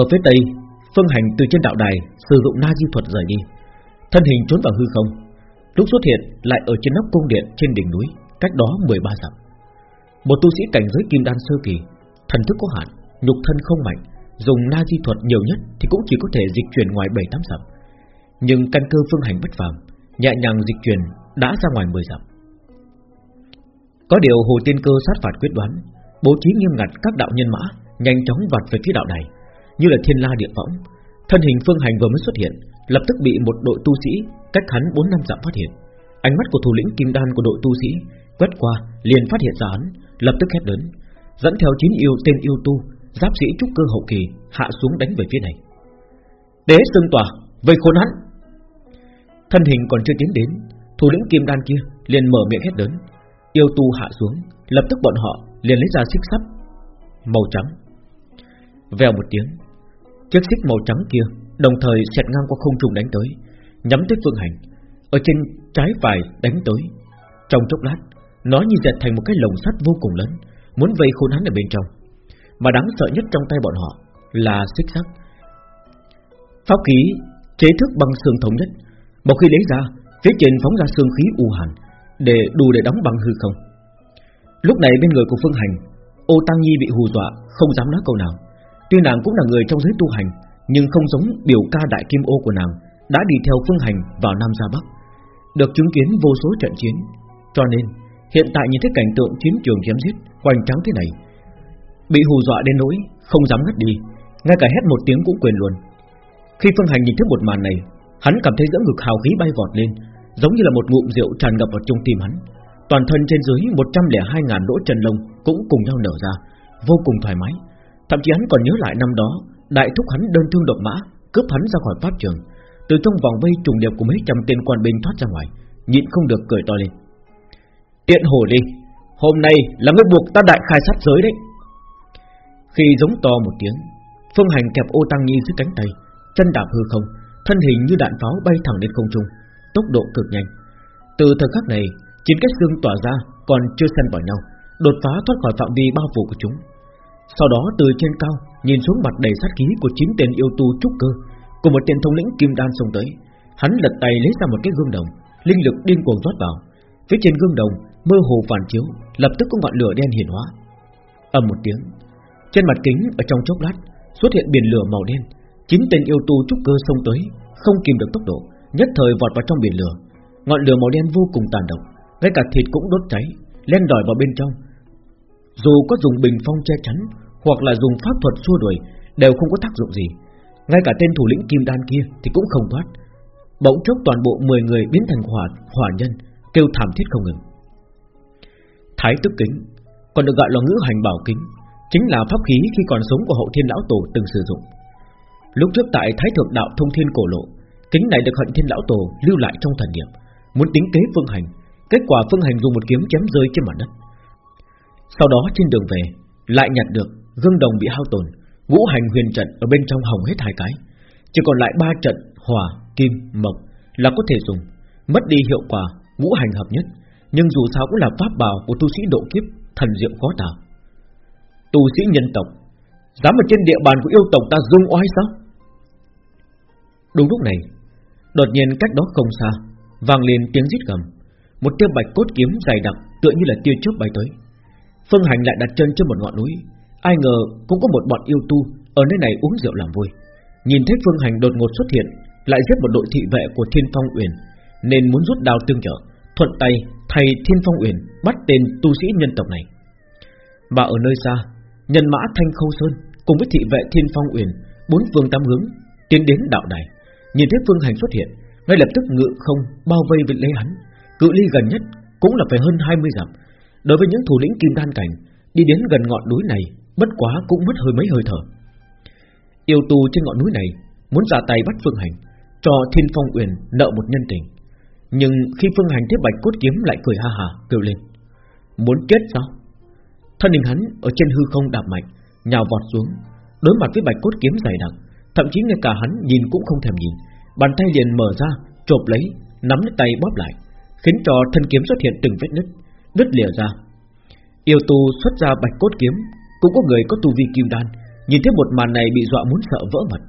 Ở phía tây Phương Hành từ trên đạo đài Sử dụng na di thuật rời đi. Thân hình trốn vào hư không Lúc xuất hiện lại ở trên nóc cung điện trên đỉnh núi Cách đó 13 dặm. Một tu sĩ cảnh giới kim đan sơ kỳ Thần thức có hạn, nhục thân không mạnh Dùng na di thuật nhiều nhất Thì cũng chỉ có thể dịch chuyển ngoài 7-8 dặm. Nhưng căn cơ phương hành bất phàm Nhẹ nhàng dịch chuyển đã ra ngoài 10 dặm. Có điều hồ tiên cơ sát phạt quyết đoán Bố trí nghiêm ngặt các đạo nhân mã Nhanh chóng vặt về phía đạo này như là thiên la địa võng. Thân hình phương hành vừa mới xuất hiện, Lập tức bị một đội tu sĩ Cách hắn 4 năm dặm phát hiện. Ánh mắt của thủ lĩnh kim đan của đội tu sĩ Quét qua, liền phát hiện ra hắn, Lập tức hét lớn. Dẫn theo chín yêu tên yêu tu, Giáp sĩ trúc cơ hậu kỳ hạ xuống đánh về phía này. Đế xương tòa Vây khốn hắn! Thân hình còn chưa tiến đến, Thủ lĩnh kim đan kia liền mở miệng hét lớn. Yêu tu hạ xuống, Lập tức bọn họ liền lấy ra xích sắt Màu trắng. Vèo một tiếng Chiếc xích màu trắng kia, Đồng thời xẹt ngang qua không trung đánh tới, Nhắm tới phương hành, Ở trên trái phải đánh tới. Trong chốc lát, Nó như dệt thành một cái lồng sắt vô cùng lớn, Muốn vây khốn hắn ở bên trong. Mà đáng sợ nhất trong tay bọn họ Là xích sắt. Pháp khí chế thức bằng xương thống nhất, Một khi lấy ra, Phía trên phóng ra xương khí u hàn, Để đủ để đóng bằng hư không. Lúc này bên người của Phương Hành, Ô Tăng Nhi bị hù dọa, Không dám nói câu nào. Tuy nàng cũng là người trong giới tu hành, Nhưng không giống biểu ca đại kim ô của nàng, Đã đi theo Phương Hành vào Nam ra Bắc, Được chứng kiến vô số trận chiến. Cho nên, hiện tại nhìn thấy cảnh tượng chiến trường chém giết, Hoành trắng thế này, Bị hù dọa đến nỗi Không dám ngất đi, Ngay cả hét một tiếng cũng quên luôn. Khi Phương Hành nhìn thấy một màn này, Hắn cảm thấy giữa ngực hào khí bay vọt lên, Giống như là một ngụm rượu tràn ngập vào trong tim hắn. Toàn thân trên dưới 102 ngàn lỗ chân lông Cũng cùng nhau nở ra, Vô cùng thoải mái. Thậm chí hắn còn nhớ lại năm đó, Đại thúc hắn đơn thương độc mã, Cướp hắn ra khỏi pháp trường. Từ trong vòng vây trùng điệp của mấy trăm tên quan binh thoát ra ngoài, Nhịn không được cười to lên. Tiện hồ đi, Hôm nay là người buộc ta đại khai sát giới đấy. Khi giống to một tiếng, Phương hành kẹp ô tăng nhi dưới cánh tay, Chân đạp hư không, Thân hình như đạn pháo bay thẳng lên không trung, Tốc độ cực nhanh. Từ thời khắc này, Chín cái xương tỏa ra còn chưa xen vào nhau, Đột phá thoát khỏi phạm vi bao phủ của chúng. Sau đó từ trên cao, Nhìn xuống mặt đầy sát khí của chín tên yêu tu trúc cơ, Của một tên thống lĩnh kim đan xông tới. Hắn lật tay lấy ra một cái gương đồng, Linh lực điên cuồng rót vào. Phía trên gương đồng, mơ hồ phản chiếu, Lập tức có ngọn lửa đen hiển hóa. Ầm một tiếng, Trên mặt kính ở trong chốc lát, Xuất hiện biển lửa màu đen. Chín tên yêu tu trúc cơ xông tới, Không kìm được tốc độ, Nhất thời vọt vào trong biển lửa. Ngọn lửa màu đen vô cùng tàn độc, ngay cả thịt cũng đốt cháy, Len đòi vào bên trong. Dù có dùng bình phong che chắn hoặc là dùng pháp thuật xua đuổi Đều không có tác dụng gì. Ngay cả tên thủ lĩnh kim đan kia thì cũng không thoát. Bỗng chốc toàn bộ 10 người biến thành hỏa hỏa nhân, Kêu thảm thiết không ngừng. Thái tức kính, Còn được gọi là ngữ hành bảo kính, Chính là pháp khí khi còn sống của hậu thiên lão tổ từng sử dụng. Lúc trước tại Thái Thượng Đạo Thông Thiên Cổ Lộ, Kính này được hận thiên lão tổ lưu lại trong thần niệm, Muốn tính kế phương hành, Kết quả Phương Hành dùng một kiếm chém rơi trên mặt đất. Sau đó trên đường về, Lại nhặt được gương đồng bị hao tổn Ngũ hành huyền trận ở bên trong hồng hết hai cái Chỉ còn lại ba trận Hỏa, kim, mộc là có thể dùng Mất đi hiệu quả ngũ hành hợp nhất Nhưng dù sao cũng là pháp bảo của tu sĩ độ kiếp Thần diệu khó tả. Tu sĩ nhân tộc Dám ở trên địa bàn của yêu tộc ta dung oai sao Đúng lúc này Đột nhiên cách đó không xa Vang lên tiếng rít gầm một tia bạch cốt kiếm dày đặc tựa như là tia chớp bay tới. Phương Hành lại đặt chân trên một ngọn núi, ai ngờ cũng có một bọn yêu tu ở nơi này uống rượu làm vui. Nhìn thấy Phương Hành đột ngột xuất hiện, lại giết một đội thị vệ của Thiên Phong Uyển, nên muốn rút đao tương trợ, thuận tay thầy Thiên Phong Uyển bắt tên tu sĩ nhân tộc này. Mà ở nơi xa, nhân mã Thanh Khâu Sơn cùng với thị vệ Thiên Phong Uyển bốn phương tám hướng tiến đến đạo đài, nhìn thấy Phương Hành xuất hiện, ngay lập tức ngự không bao vây với lấy hắn, Cự ly gần nhất cũng là phải hơn 20 dặm Đối với những thủ lĩnh kim đan cảnh Đi đến gần ngọn núi này Bất quá cũng mất hơi mấy hơi thở. Yêu tu trên ngọn núi này Muốn ra tay bắt Phương Hành Cho Thiên Phong Uyển nợ một nhân tình. Nhưng khi Phương Hành tiếp bạch cốt kiếm Lại cười ha hà kêu lên Muốn chết sao? Thân hình hắn ở trên hư không đạp mạnh Nhào vọt xuống Đối mặt với bạch cốt kiếm dày đặc Thậm chí ngay cả hắn nhìn cũng không thèm nhìn. Bàn tay liền mở ra chộp lấy Nắm lấy tay bóp lại khiến cho thân kiếm xuất hiện từng vết nứt, nứt lìa ra. Yêu tu xuất ra bạch cốt kiếm, cũng có người có tu vi kim đan, Nhìn thấy một màn này bị dọa muốn sợ vỡ mật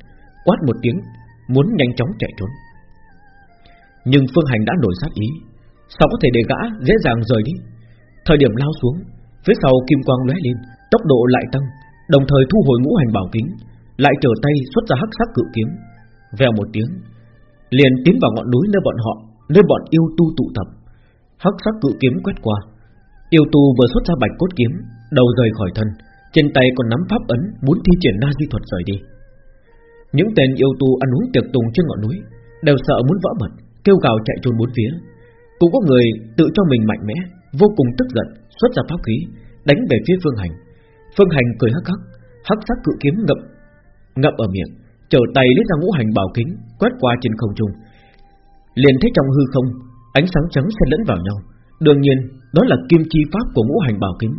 Quát một tiếng Muốn nhanh chóng chạy trốn. Nhưng Phương Hành đã nổi sát ý Sao có thể để gã dễ dàng rời đi? Thời điểm lao xuống Phía sau kim quang lóe lên Tốc độ lại tăng Đồng thời thu hồi ngũ hành bảo kính Lại trở tay xuất ra hắc sắc cự kiếm. Vèo một tiếng Liền tiến vào ngọn núi nơi bọn họ Nơi bọn yêu tu tụ tập. Hắc sắc cự kiếm quét qua Yêu tu vừa xuất ra bạch cốt kiếm Đầu rời khỏi thân trên tay còn nắm pháp ấn, Muốn thi triển na di thuật rời đi. Những tên yêu tu ăn uống tiệc tùng trên ngọn núi Đều sợ muốn vỡ mật, Kêu gào chạy trốn bốn phía. Cũng có người tự cho mình mạnh mẽ, Vô cùng tức giận, Xuất ra pháp khí, Đánh về phía Phương Hành. Phương Hành cười hắc hắc Hắc sắc cự kiếm ngậm Ngậm ở miệng, Trở tay lấy ra ngũ hành bảo kính, Quét qua trên không trung. Liền thấy trong hư không, Ánh sáng trắng xen lẫn vào nhau. Đương nhiên, đó là kim chi pháp của ngũ hành bảo kính.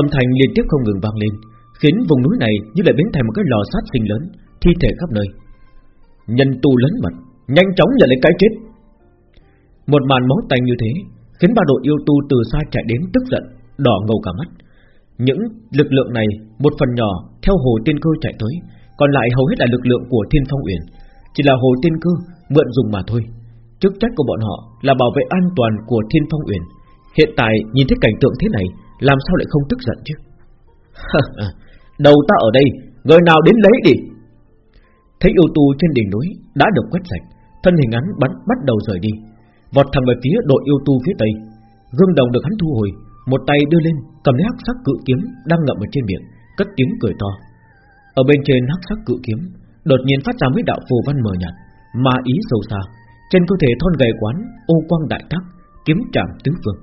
Âm thanh liên tiếp không ngừng vang lên, Khiến vùng núi này như lại biến thành một cái lò sát sinh lớn, Thi thể khắp nơi. Nhân tu lớn mật, Nhanh chóng nhận lấy cái chết. Một màn máu tanh như thế Khiến ba đội yêu tu từ xa chạy đến tức giận, Đỏ ngầu cả mắt. Những lực lượng này, Một phần nhỏ, theo hồ tiên cơ chạy tới, Còn lại hầu hết là lực lượng của thiên phong uyển. Chỉ là hồ tiên cơ mượn dùng mà thôi. Chức trách của bọn họ là bảo vệ an toàn của thiên phong uyển. Hiện tại, nhìn thấy cảnh tượng thế này làm sao lại không tức giận chứ? Đầu ta ở đây, Người nào đến lấy đi? Thấy yêu tu trên đỉnh núi Đã được quét sạch, Thân hình hắn bắn, bắt đầu rời đi. Vọt thẳng về phía đội yêu tu phía tây. Gương đồng được hắn thu hồi, Một tay đưa lên, cầm lấy hắc sắc cự kiếm Đang ngậm ở trên miệng, Cất tiếng cười to. Ở bên trên hắc sắc cự kiếm, Đột nhiên phát ra mấy đạo phù văn mờ nhạt, ma ý sâu xa. Trên cơ thể thon gầy quán, ô quang đại tác Kiếm chạm tứ phương.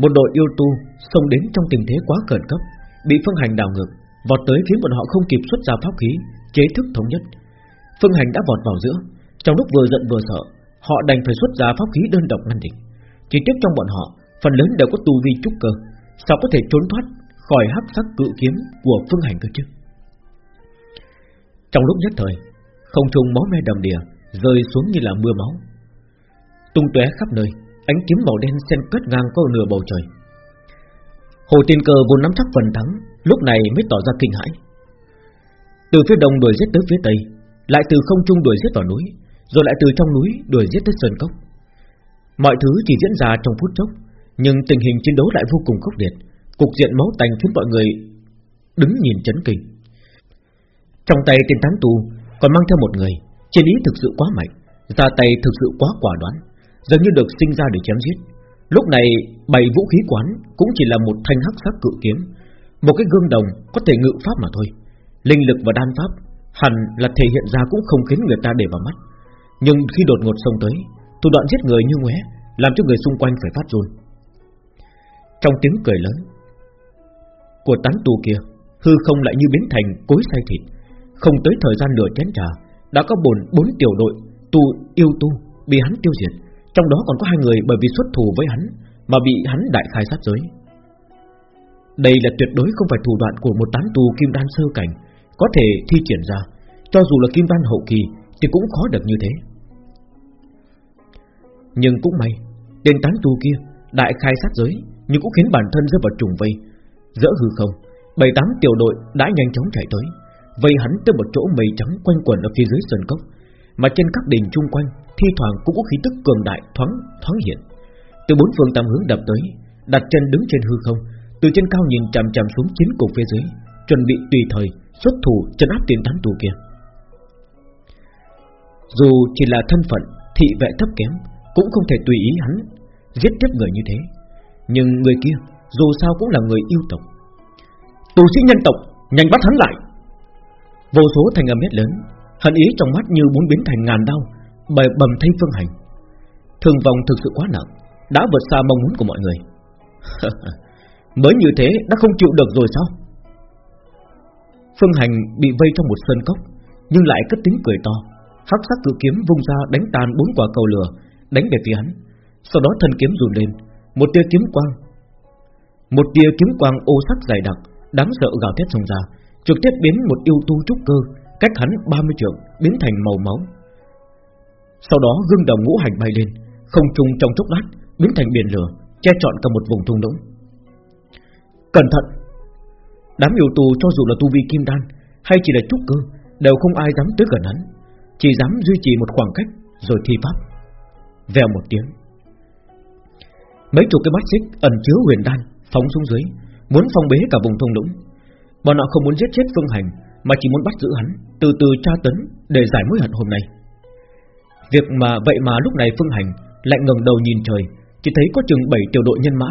Một đội yêu tu xông đến trong tình thế quá khẩn cấp, Bị phương hành đảo ngược, Vọt tới khiến bọn họ không kịp xuất ra pháp khí, Chế thức thống nhất. Phương hành đã vọt vào giữa, Trong lúc vừa giận vừa sợ, Họ đành phải xuất ra pháp khí đơn độc ngăn địch. Chỉ tiếc trong bọn họ, Phần lớn đều có tu vi trúc cơ, Sao có thể trốn thoát khỏi hắc sắc cự kiếm Của phương hành cơ chứ? Trong lúc nhất thời, Không trung máu me đầm đìa Rơi xuống như là mưa máu. Tung tóe khắp nơi Ánh kiếm màu đen xen quét ngang qua nửa bầu trời. Hồ Tiên Cờ vốn nắm chắc phần thắng, Lúc này mới tỏ ra kinh hãi. Từ phía đông đuổi giết tới phía tây, Lại từ không trung đuổi giết vào núi, Rồi lại từ trong núi đuổi giết tới sơn cốc. Mọi thứ chỉ diễn ra trong phút chốc, Nhưng tình hình chiến đấu lại vô cùng khốc liệt, Cục diện máu tanh khiến mọi người Đứng nhìn chấn kinh. Trong tay tên tán tù Còn mang theo một người Chiến ý thực sự quá mạnh, Ra tay thực sự quá quả đoán. Dường như được sinh ra để chém giết. Lúc này bảy vũ khí quán Cũng chỉ là một thanh hắc sắc cự kiếm, Một cái gương đồng có thể ngự pháp mà thôi. Linh lực và đan pháp Hẳn là thể hiện ra cũng không khiến người ta để vào mắt. Nhưng khi đột ngột xông tới, Thủ đoạn giết người như ngoé Làm cho người xung quanh phải phát run. Trong tiếng cười lớn Của tán tu kia, Hư không lại như biến thành cối xay thịt. Không tới thời gian nửa chén trà, Đã có bốn bốn tiểu đội tu, yêu tu, bị hắn tiêu diệt trong đó còn có hai người bởi vì xuất thủ với hắn Mà bị hắn đại khai sát giới. Đây là tuyệt đối không phải thủ đoạn của một tán tù kim đan sơ cảnh Có thể thi triển ra. Cho dù là kim đan hậu kỳ Thì cũng khó được như thế. Nhưng cũng may, Tên tán tu kia đại khai sát giới Nhưng cũng khiến bản thân rơi vào trùng vây. Dỡ hư không, Bảy tám tiểu đội đã nhanh chóng chạy tới, Vây hắn tới một chỗ mây trắng quanh quẩn ở phía dưới sơn cốc. Mà trên các đỉnh chung quanh thi thoảng cũng có khí tức cường đại thoáng thoáng hiện. Từ bốn phương tam hướng đập tới, đặt chân đứng trên hư không, từ trên cao nhìn chằm chằm xuống chiến cục phía dưới, chuẩn bị tùy thời xuất thủ chân áp tiền tán tù kia. Dù chỉ là thân phận thị vệ thấp kém, cũng không thể tùy ý hắn giết chết người như thế. Nhưng người kia dù sao cũng là người yêu tộc. Tù sĩ nhân tộc, nhanh bắt hắn lại! Vô số thành âm hét lớn, hận ý trong mắt như muốn biến thành ngàn đau, bởi bầm thay phương hành. Thường vong thực sự quá nặng Đã vượt xa mong muốn của mọi người. Mới như thế đã không chịu được rồi sao? Phương hành bị vây trong một sơn cốc Nhưng lại cất tiếng cười to. Hắc sắc cự kiếm vung ra đánh tan bốn quả cầu lửa Đánh về phía hắn. Sau đó thân kiếm rùn lên Một tia kiếm quang Một tia kiếm quang ô sắc dày đặc Đáng sợ gào thét xông ra Trực tiếp biến một yêu tu trúc cơ Cách hắn 30 trượng biến thành màu máu. Sau đó gương đồng ngũ hành bay lên, Không trung trong chốc lát biến thành biển lửa, Che trọn cả một vùng thung lũng. Cẩn thận! Đám yêu tù cho dù là tu vi kim đan Hay chỉ là trúc cơ, Đều không ai dám tới gần hắn, Chỉ dám duy trì một khoảng cách Rồi thi pháp. Vèo một tiếng. Mấy chục cái mắt xích ẩn chứa huyền đan Phóng xuống dưới, Muốn phong bế cả vùng thung lũng. Bọn họ không muốn giết chết Phương Hành mà chỉ muốn bắt giữ hắn, Từ từ tra tấn để giải mối hận hôm nay. Việc mà vậy mà lúc này Phương Hành Lại ngẩng đầu nhìn trời, Chỉ thấy có chừng 7 tiểu đội nhân mã,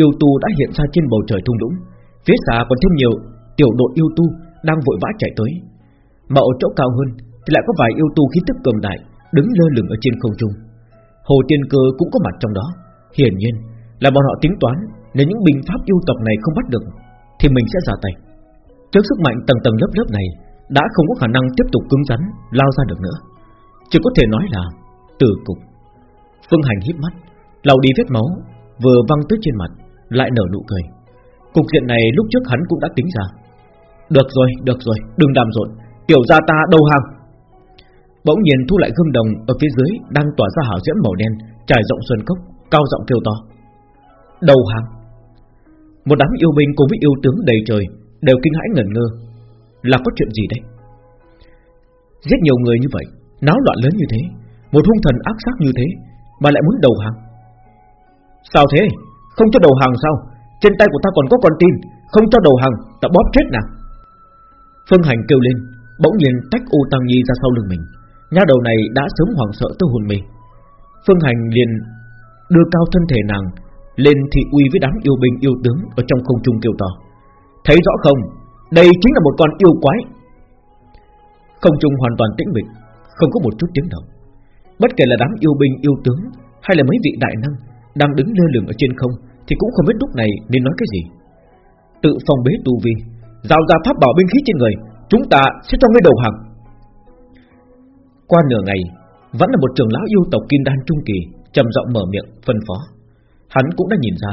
Yêu tu đã hiện ra trên bầu trời thung lũng. Phía xa còn thêm nhiều tiểu đội yêu tu Đang vội vã chạy tới. Mà ở chỗ cao hơn Thì lại có vài yêu tu khí tức cường đại Đứng lơ lửng ở trên không trung. Hồ Tiên Cơ cũng có mặt trong đó. Hiển nhiên là bọn họ tính toán, Nếu những binh pháp yêu tộc này không bắt được Thì mình sẽ ra tay. Trước sức mạnh tầng tầng lớp lớp này Đã không có khả năng tiếp tục cứng rắn Lao ra được nữa. Chỉ có thể nói là tử cục. Phương Hành hít mắt lau đi vết máu Vừa văng tới trên mặt Lại nở nụ cười. Cục diện này lúc trước hắn cũng đã tính ra. Được rồi, được rồi, đừng đàm rộn Tiểu gia ta đầu hàng. Bỗng nhiên thu lại gương đồng ở phía dưới Đang tỏa ra hảo diễm màu đen Trải rộng xuân cốc, cao giọng kêu to. Đầu hàng. Một đám yêu binh cùng với yêu tướng đầy trời Đều kinh hãi ngẩn ngơ. Là có chuyện gì đây Giết nhiều người như vậy, Náo loạn lớn như thế, Một hung thần ác sát như thế, Mà lại muốn đầu hàng. Sao thế? Không cho đầu hàng sao? Trên tay của ta còn có con tin, Không cho đầu hàng, Ta bóp chết nào Phương Hành kêu lên, Bỗng nhiên tách U Tăng Nhi ra sau lưng mình. Nha đầu này đã sớm hoảng sợ tới hồn mê. Phương Hành liền đưa cao thân thể nàng lên thị uy với đám yêu binh yêu tướng ở trong không trung kêu to. Thấy rõ không? Đây chính là một con yêu quái. Không trung hoàn toàn tĩnh mịch, không có một chút tiếng động. Bất kể là đám yêu binh yêu tướng hay là mấy vị đại năng đang đứng lơ lửng ở trên không thì cũng không biết lúc này nên nói cái gì. Tự phòng bế tu vi, giao ra pháp bảo binh khí trên người, chúng ta sẽ cho ngươi đầu hàng. Qua nửa ngày, vẫn là một trưởng lão yêu tộc kim đan trung kỳ trầm giọng mở miệng phân phó. Hắn cũng đã nhìn ra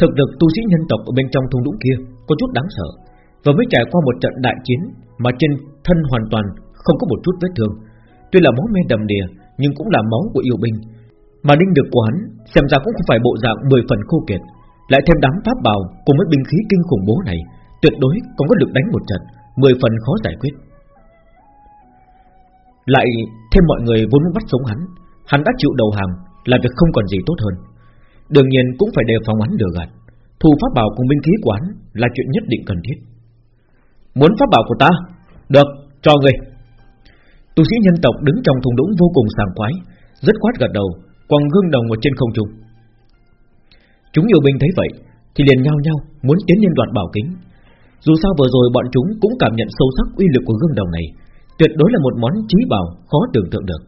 Thực lực tu sĩ nhân tộc ở bên trong thung lũng kia có chút đáng sợ. Và mới trải qua một trận đại chiến Mà trên thân hoàn toàn không có một chút vết thương. Tuy là máu me đầm đìa, Nhưng cũng là máu của yêu binh. Mà đinh được của hắn Xem ra cũng không phải bộ dạng 10 phần khô kiệt. Lại thêm đám pháp bào cùng với binh khí kinh khủng bố này, Tuyệt đối còn có được đánh một trận 10 phần khó giải quyết. Lại thêm mọi người vốn muốn bắt sống hắn Hắn đã chịu đầu hàng Là việc không còn gì tốt hơn. Đương nhiên cũng phải đề phòng hắn lừa gạt. Thu pháp bảo cùng binh khí của hắn Là chuyện nhất định cần thiết. Muốn pháp bảo của ta? Được, cho người Tu sĩ nhân tộc đứng trong thùng đũng vô cùng sảng khoái Rất khoát gật đầu Quăng gương đồng ở trên không trung. Chúng yêu binh thấy vậy Thì liền nhau nhau muốn tiến lên đoạt bảo kính. Dù sao vừa rồi bọn chúng cũng cảm nhận sâu sắc uy lực của gương đồng này Tuyệt đối là một món trí bảo khó tưởng tượng được.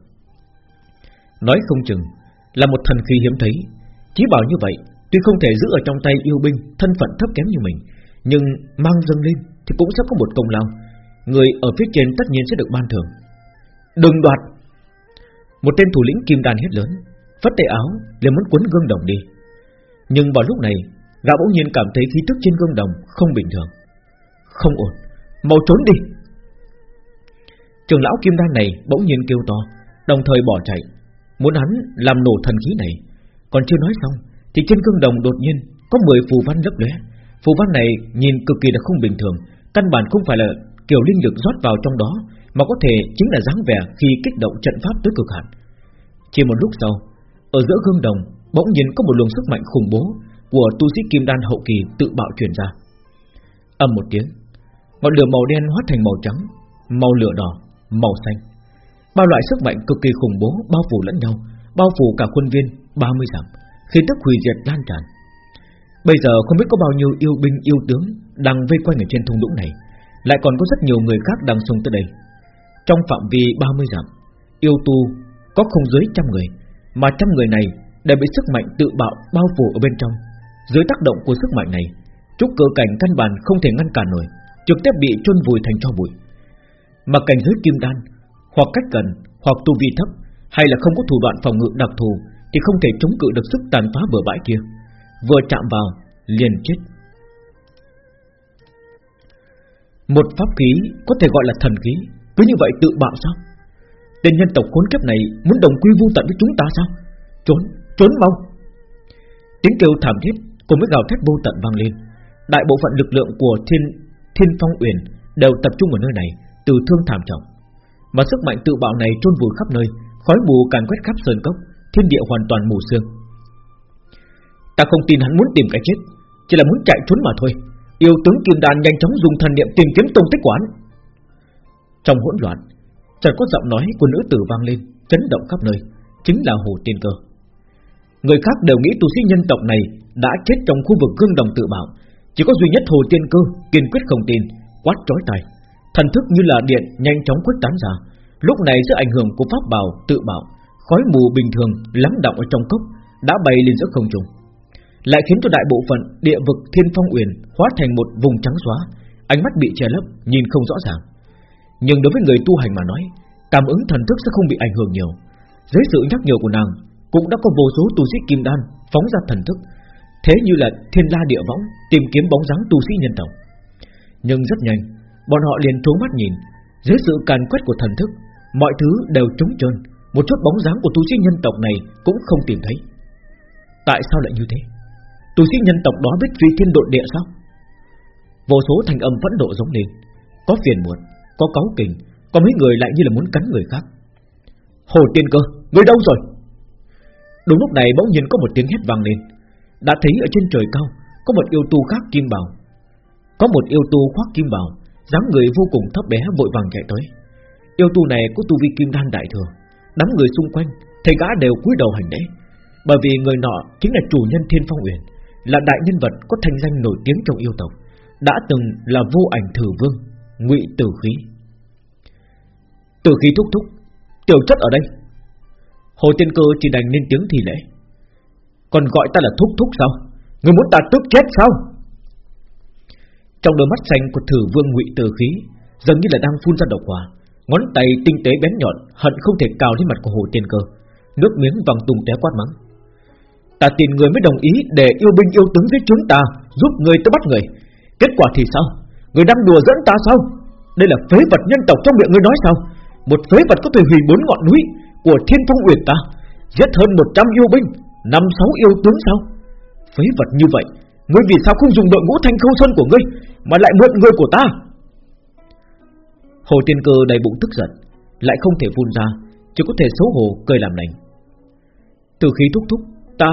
Nói không chừng Là một thần khí hiếm thấy Chí bảo như vậy Tuy không thể giữ ở trong tay yêu binh Thân phận thấp kém như mình Nhưng mang dâng lên thì cũng sẽ có một công lao. Người ở phía trên tất nhiên sẽ được ban thưởng. Đừng đoạt. Một tên thủ lĩnh kim đàn hết lớn Phất tay áo liền muốn cuốn gương đồng đi. Nhưng vào lúc này Gã bỗng nhiên cảm thấy khí tức trên gương đồng Không bình thường. Không ổn, mau trốn đi. Trường lão kim đan này bỗng nhiên kêu to Đồng thời bỏ chạy. Muốn hắn làm nổ thần khí này còn chưa nói xong thì trên gương đồng đột nhiên Có 10 phù văn lấp lóe Phù văn này nhìn cực kỳ là không bình thường Căn bản không phải là kiểu linh lực rót vào trong đó Mà có thể chính là dáng vẻ Khi kích động trận pháp tới cực hạn. Chỉ một lúc sau Ở giữa gương đồng bỗng nhiên có một luồng sức mạnh khủng bố Của tu sĩ kim đan hậu kỳ tự bạo truyền ra. Âm một tiếng Ngọn lửa màu đen hóa thành màu trắng Màu lửa đỏ, màu xanh. Ba loại sức mạnh cực kỳ khủng bố bao phủ lẫn nhau Bao phủ cả quân viên 30 dặm. Khi tức hủy diệt lan tràn. Bây giờ không biết có bao nhiêu yêu binh yêu tướng Đang vây quanh ở trên thung lũng này, Lại còn có rất nhiều người khác đang xung tới đây. Trong phạm vi 30 dặm, Yêu tu có không dưới trăm người, Mà trăm người này đều bị sức mạnh tự bạo bao phủ ở bên trong. Dưới tác động của sức mạnh này, Trúc cơ cảnh căn bản không thể ngăn cản nổi, Trực tiếp bị chôn vùi thành cho bụi. Mà cảnh giới kim đan, Hoặc cách gần, Hoặc tu vi thấp, hay là không có thủ đoạn phòng ngự đặc thù thì không thể chống cự được sức tàn phá bừa bãi kia. Vừa chạm vào liền chết. Một pháp khí có thể gọi là thần khí, cứ như vậy tự bạo sao? Tên nhân tộc khốn kiếp này muốn đồng quy vu tận với chúng ta sao? Trốn, trốn mau! Tiếng kêu thảm thiết cùng với gào thét vô tận vang lên. Đại bộ phận lực lượng của thiên Thiên Phong Uyển đều tập trung ở nơi này, từ thương thảm trọng. Mà sức mạnh tự bạo này trôn vùi khắp nơi, khói mù càn quét khắp sơn cốc, thiên địa hoàn toàn mù sương. Ta không tin hắn muốn tìm cái chết, chỉ là muốn chạy trốn mà thôi. Yêu tướng Kim Đan nhanh chóng dùng thần niệm tìm kiếm tung tích của. Trong hỗn loạn, chợt có giọng nói của nữ tử vang lên, chấn động khắp nơi, chính là Hồ Tiên Cơ. Người khác đều nghĩ tu sĩ nhân tộc này đã chết trong khu vực gương đồng tự bảo, chỉ có duy nhất Hồ Tiên Cơ kiên quyết không tin, quát trói tai. Thần thức như là điện nhanh chóng quét tán ra. Lúc này dưới ảnh hưởng của pháp bảo tự bảo, khói mù bình thường lắng động ở trong cốc đã bay lên giữa không trung, lại khiến cho đại bộ phận địa vực Thiên Phong Uyển hóa thành một vùng trắng xóa, ánh mắt bị che lấp, nhìn không rõ ràng. Nhưng đối với người tu hành mà nói, cảm ứng thần thức sẽ không bị ảnh hưởng nhiều. Dưới sự nhắc nhở của nàng, cũng đã có vô số tu sĩ kim đan phóng ra thần thức, thế như là thiên la địa võng tìm kiếm bóng dáng tu sĩ nhân tộc. Nhưng rất nhanh, bọn họ liền trố mắt nhìn, dưới sự càn quét của thần thức, mọi thứ đều trống trơn, một chút bóng dáng của tu sĩ nhân tộc này cũng không tìm thấy. Tại sao lại như thế? Tu sĩ nhân tộc đó biết phi thiên độn địa sao? Vô số thành âm vẫn độ giống lên, có phiền muộn, có cáu kình, có mấy người lại như là muốn cắn người khác. Hồ Tiên Cơ, người đâu rồi? Đúng lúc này bỗng nhiên có một tiếng hét vang lên, đã thấy ở trên trời cao có một yêu tu khác kim bào, có một yêu tu khoác kim bào, dáng người vô cùng thấp bé vội vàng chạy tới. Yêu tu này có tu vi kim đan đại thừa, đám người xung quanh thầy gã đều cúi đầu hành lễ, bởi vì người nọ chính là chủ nhân Thiên Phong Uyển, là đại nhân vật có thanh danh nổi tiếng trong yêu tộc, đã từng là vô ảnh thử vương, ngụy tử khí. Tử khí thúc thúc, tiểu chất ở đây. Hồ Tiên Cơ chỉ đành lên tiếng thì lễ. Còn gọi ta là thúc thúc sao? Người muốn ta tức chết sao? Trong đôi mắt xanh của thử vương ngụy tử khí, dường như là đang phun ra độc hỏa, ngón tay tinh tế bén nhọn, hận không thể cào lên mặt của Hồ Tiên Cơ, nước miếng vàng tung té quát mắng. Ta tìm người mới đồng ý để yêu binh yêu tướng với chúng ta Giúp người tới bắt người. Kết quả thì sao? Người đang đùa dẫn ta sao? Đây là phế vật nhân tộc trong miệng người nói sao? Một phế vật có thể hủy bốn ngọn núi Của thiên phong uyển ta Giết hơn 100 yêu binh năm sáu yêu tướng sao? Phế vật như vậy Ngươi vì sao không dùng đội ngũ thanh khâu xuân của ngươi Mà lại mượn người của ta? Hồ Tiên Cơ đầy bụng tức giận, Lại không thể phun ra, Chỉ có thể xấu hổ cười làm lành. Từ khí thúc thúc, Ta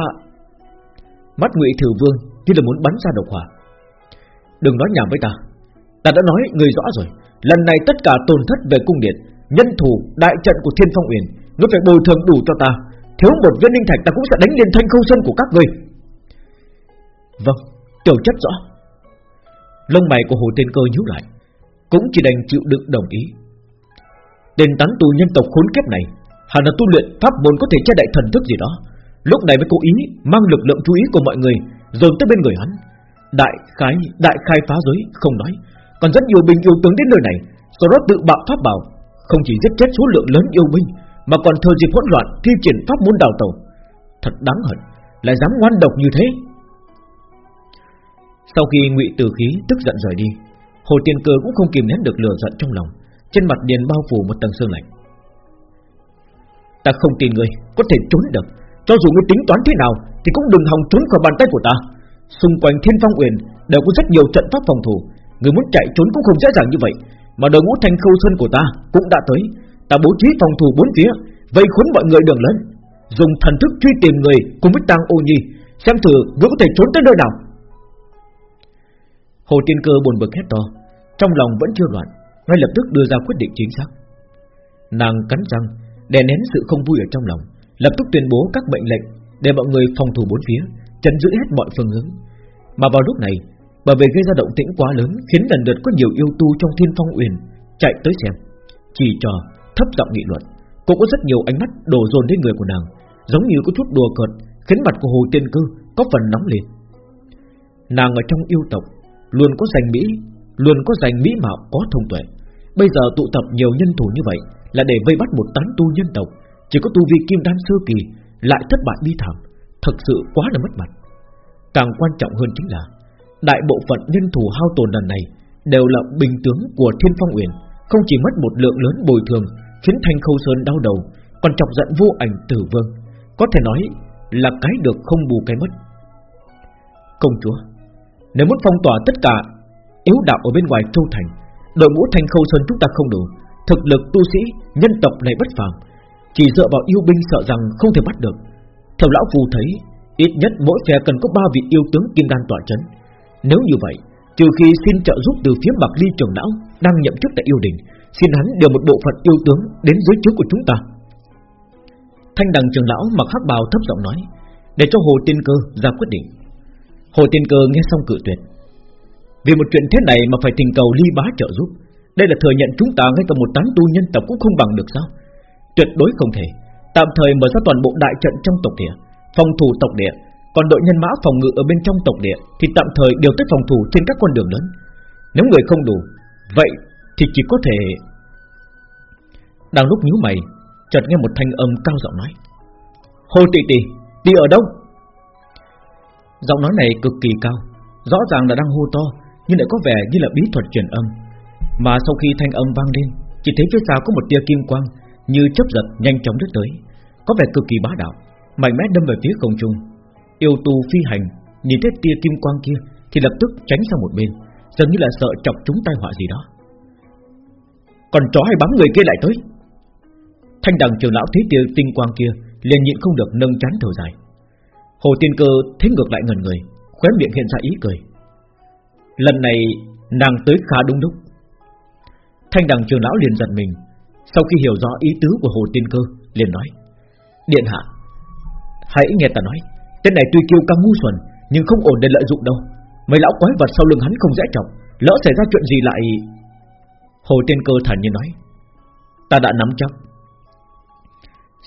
Mắt ngụy thử vương như là muốn bắn ra độc hỏa. Đừng nói nhảm với ta Ta đã nói người rõ rồi. Lần này tất cả tổn thất về cung điện, Nhân thủ, đại trận của Thiên Phong Uyển Ngươi phải bồi thường đủ cho ta. Thiếu một viên linh thạch ta cũng sẽ đánh liền thanh khâu sơn của các ngươi. Vâng Tiểu chất rõ. Lông mày của Hồ Tiên Cơ nhíu lại. Cũng chỉ đành chịu đựng đồng ý Tên tán tù nhân tộc khốn kiếp này Hẳn là tu luyện pháp môn có thể che đậy thần thức gì đó Lúc này mới cố ý mang lực lượng chú ý của mọi người dồn tới bên người hắn. Đại khái đại khai phá giới không nói, còn rất nhiều binh yêu tướng đến nơi này, sau đó tự bạo pháp bảo, không chỉ giết chết số lượng lớn yêu binh, mà còn thừa dịp hỗn loạn thi triển pháp môn đào tẩu. Thật đáng hận, lại dám ngoan độc như thế. Sau khi Ngụy Tử Khí tức giận rời đi, Hồ Tiên Cơ cũng không kìm nén được lửa giận trong lòng, trên mặt điền bao phủ một tầng sương lạnh. Ta không tin ngươi có thể trốn được. Cho dù ngươi tính toán thế nào Thì cũng đừng hòng trốn khỏi bàn tay của ta. Xung quanh thiên phong uyển Đều có rất nhiều trận pháp phòng thủ. Người muốn chạy trốn cũng không dễ dàng như vậy. Mà đội ngũ thành khâu sơn của ta cũng đã tới. Ta bố trí phòng thủ bốn phía Vây khốn mọi người đường lớn Dùng thần thức truy tìm người cùng với tang ô nhi Xem thử ngươi có thể trốn tới nơi nào. Hồ Tiên Cơ buồn bực hét to Trong lòng vẫn chưa loạn Ngay lập tức đưa ra quyết định chính xác Nàng cắn răng Đè nén sự không vui ở trong lòng lập tức tuyên bố các mệnh lệnh để mọi người phòng thủ bốn phía, chấn giữ hết mọi phương hướng. Mà vào lúc này, bởi vì gây ra động tĩnh quá lớn, khiến lần lượt có nhiều yêu tu trong Thiên Phong Uyển chạy tới xem, chỉ trò thấp giọng nghị luận, cũng có rất nhiều ánh mắt đổ dồn đến người của nàng, giống như có chút đùa cợt, khiến mặt của Hồ Tiên Cư có phần nóng lên. Nàng ở trong yêu tộc luôn có giành mỹ, luôn có giành mỹ mạo có thông tuệ. Bây giờ tụ tập nhiều nhân thủ như vậy là để vây bắt một tán tu nhân tộc. Chỉ có tu vi kim đan sơ kỳ Lại thất bại bi thảm Thật sự quá là mất mặt. Càng quan trọng hơn chính là Đại bộ phận nhân thủ hao tổn lần này Đều là bình tướng của Thiên Phong Uyển. Không chỉ mất một lượng lớn bồi thường Khiến Thanh Khâu Sơn đau đầu Còn chọc giận vô ảnh tử vương. Có thể nói là cái được không bù cái mất. Công chúa nếu muốn phong tỏa tất cả yếu đạo ở bên ngoài châu thành Đội ngũ thanh khâu sơn chúng ta không đủ. Thực lực tu sĩ, nhân tộc này bất phàm. Chỉ dựa vào yêu binh sợ rằng không thể bắt được. Theo lão phù thấy Ít nhất mỗi phe cần có ba vị yêu tướng kim đan tỏa chấn. Nếu như vậy Trừ khi xin trợ giúp từ phía Bạc Ly trưởng lão Đang nhậm chức tại yêu đình Xin hắn điều một bộ phận yêu tướng Đến dưới trước của chúng ta. Thanh đằng trưởng lão mặc hắc bào thấp giọng nói Để cho Hồ Tiên Cơ ra quyết định. Hồ Tiên Cơ nghe xong cự tuyệt. Vì một chuyện thế này mà phải tình cầu ly bá trợ giúp. Đây là thừa nhận chúng ta ngay cả một tán tu nhân tộc cũng không bằng được sao? Tuyệt đối không thể. Tạm thời mở ra toàn bộ đại trận trong tộc địa, Phòng thủ tộc địa. Còn đội nhân mã phòng ngự ở bên trong tộc địa Thì tạm thời điều tới phòng thủ trên các con đường lớn. Nếu người không đủ, Vậy thì chỉ có thể Đang lúc nhíu mày, chợt nghe một thanh âm cao giọng nói. Hồ tỷ tỷ Đi ở đâu? Giọng nói này cực kỳ cao, Rõ ràng là đang hô to, Nhưng lại có vẻ như là bí thuật truyền âm. Mà sau khi thanh âm vang lên, Chỉ thấy phía sau có một tia kim quang Như chớp giật nhanh chóng đứt tới, Có vẻ cực kỳ bá đạo, Mạnh mẽ đâm về phía không trung. Yêu tu phi hành, Nhìn thấy tia kim quang kia Thì lập tức tránh sang một bên, Dường như là sợ chọc chúng tai họa gì đó. Còn chó hay bám người kia lại tới. Thanh đằng trường lão thấy tia tinh quang kia liền nhịn không được nâng chán thở dài. Hồ Tiên Cơ thấy ngược lại ngần người, Khóe miệng hiện ra ý cười. Lần này, nàng tới khá đúng lúc. Thanh đằng trường lão liền giật mình, Sau khi hiểu rõ ý tứ của Hồ Tiên Cơ, liền nói, Điện hạ, Hãy nghe ta nói, Tên này tuy kiêu căng ngu xuẩn, Nhưng không ổn để lợi dụng đâu. Mấy lão quái vật sau lưng hắn không dễ chọc, Lỡ xảy ra chuyện gì lại Hồ Tiên Cơ thản nhiên nói, Ta đã nắm chắc.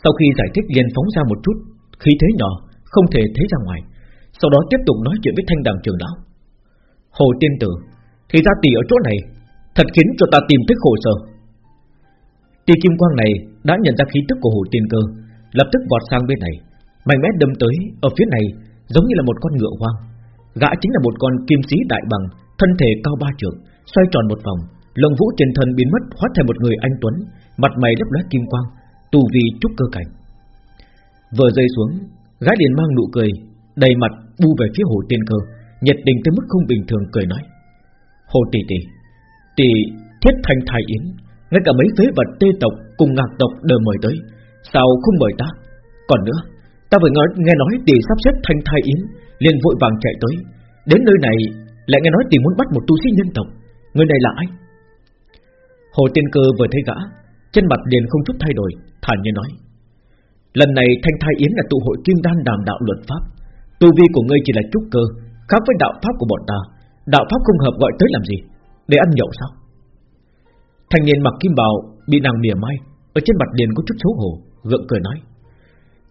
Sau khi giải thích liền phóng ra một chút, Khí thế nhỏ không thể thấy ra ngoài. Sau đó tiếp tục nói chuyện với thanh đằng trường lão. Hồ tiên tử, Thì ra tỷ ở chỗ này, Thật khiến cho ta tìm thấy khổ sở Tỷ kim quang này đã nhận ra khí tức của hồ tiên cơ, Lập tức vọt sang bên này, Mạnh mẽ đâm tới Ở phía này, giống như là một con ngựa hoang. Gã chính là một con kim sĩ đại bằng, Thân thể cao ba trượng, Xoay tròn một vòng, Lông vũ trên thân biến mất, hóa thành một người anh Tuấn, Mặt mày lấp lóe kim quang, Tù vì trúc cơ cảnh. Vừa rơi xuống Gái liền mang nụ cười Đầy mặt bu về phía hồ tiên cơ Nhiệt tình tới mức không bình thường cười nói. Hồ tỷ tỷ Tỷ thiết thành thái yến Ngay cả mấy phế vật tê tộc cùng ngạc tộc đều mời tới. Sao không mời ta? Còn nữa Ta vừa nghe, nghe nói tỷ sắp xếp thanh thái yến liền vội vàng chạy tới. Đến nơi này lại nghe nói tỷ muốn bắt một tu sĩ nhân tộc. Người này là ai? Hồ Tiên Cơ vừa thấy gã Chân mặt liền không chút thay đổi Thản nhiên nói. Lần này Thanh Thai Yến là tụ hội kim đan đàm đạo luật pháp. Tu vi của ngươi chỉ là trúc cơ, Khác với đạo pháp của bọn ta. Đạo pháp không hợp gọi tới làm gì? Để ăn nhậu sao? Thanh niên mặc kim bào bị nàng mỉa mai, Ở trên mặt liền có chút xấu hổ, Gượng cười nói.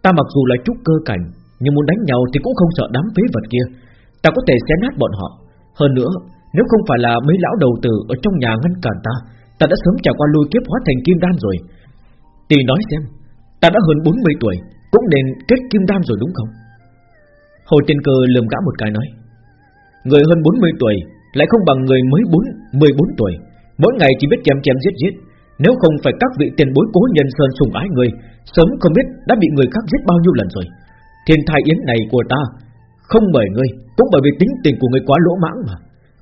Ta mặc dù là trúc cơ cảnh, Nhưng muốn đánh nhau thì cũng không sợ đám phế vật kia. Ta có thể xé nát bọn họ. Hơn nữa, nếu không phải là mấy lão đầu tử Ở trong nhà ngăn cản ta Ta đã sớm trải qua lôi kiếp hóa thành kim đan rồi. Tỷ nói xem Ta đã hơn 40 tuổi Cũng nên kết kim đan rồi đúng không? Hồ Tiên Cơ lườm gã một cái nói Người hơn 40 tuổi Lại không bằng người mới 4, 14 tuổi. Mỗi ngày chỉ biết chém chém giết giết. Nếu không phải các vị tiền bối cố nhân sơn sùng ái người Sớm không biết đã bị người khác giết bao nhiêu lần rồi. Thiên thai yến này của ta Không bởi ngươi Cũng bởi vì tính tình của người quá lỗ mãng mà.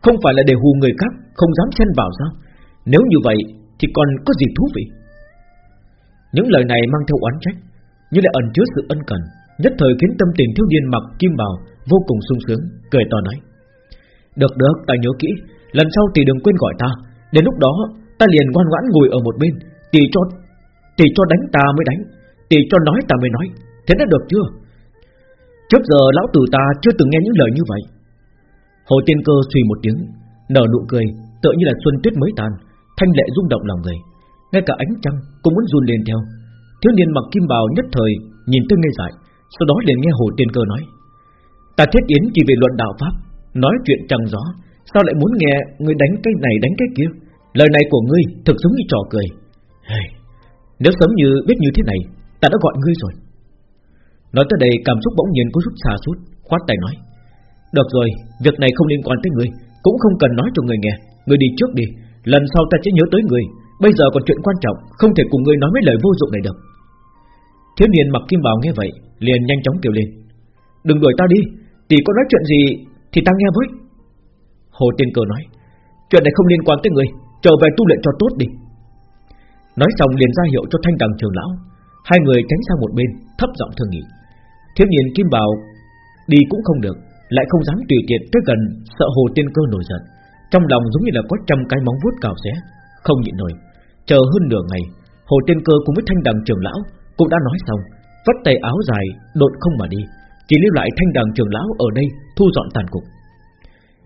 Không phải là để hù người khác Không dám xen vào sao? Nếu như vậy thì còn có gì thú vị? Những lời này mang theo oán trách Nhưng lại ẩn chứa sự ân cần Nhất thời khiến tâm tình thiếu niên mặc kim bào Vô cùng sung sướng, cười to nói. Được được, ta nhớ kỹ Lần sau tỷ đừng quên gọi ta. Đến lúc đó ta liền ngoan ngoãn ngồi ở một bên Tỷ cho tỷ cho đánh ta mới đánh Tỷ cho nói ta mới nói. Thế đã được chưa? Trước giờ lão tử ta chưa từng nghe những lời như vậy. Hồ Tiên Cơ suy một tiếng Nở nụ cười Tựa như là xuân tuyết mới tàn Thanh lệ rung động lòng người ngay cả ánh trăng cũng muốn run lên theo. Thiếu niên mặc kim bào nhất thời Nhìn tôi ngây dại Sau đó liền nghe Hồ Tiên Cơ nói Ta thiết yến chỉ về luận đạo Pháp Nói chuyện trăng gió Sao lại muốn nghe người đánh cái này đánh cái kia? Lời này của ngươi thực giống như trò cười. Hey, Nếu sớm như biết như thế này Ta đã gọi ngươi rồi. Nói tới đây cảm xúc bỗng nhiên có chút xa suốt Khoát tay nói Được rồi, việc này không liên quan tới ngươi Cũng không cần nói cho người nghe. Người đi trước đi Lần sau ta sẽ nhớ tới người. Bây giờ còn chuyện quan trọng, Không thể cùng ngươi nói mấy lời vô dụng này được. Thiếu niên mặc kim bào nghe vậy, Liền nhanh chóng kêu lên. Đừng đuổi ta đi, Tỷ có nói chuyện gì thì ta nghe với. Hồ Tiên Cơ nói, Chuyện này không liên quan tới người Trở về tu luyện cho tốt đi. Nói xong liền ra hiệu cho thanh đằng trường lão. Hai người tránh sang một bên, Thấp giọng thương nghị. Thiếu niên Kim bào đi cũng không được, Lại không dám tùy tiện tới gần Sợ hồ tiên cơ nổi giận. Trong lòng giống như là có trăm cái móng vuốt cào xé, Không nhịn nổi. Chờ hơn nửa ngày, Hồ tiên cơ cùng với thanh đằng trường lão Cũng đã nói xong. Vất tay áo dài, đột không mà đi, Chỉ lưu lại thanh đằng trường lão ở đây Thu dọn tàn cục.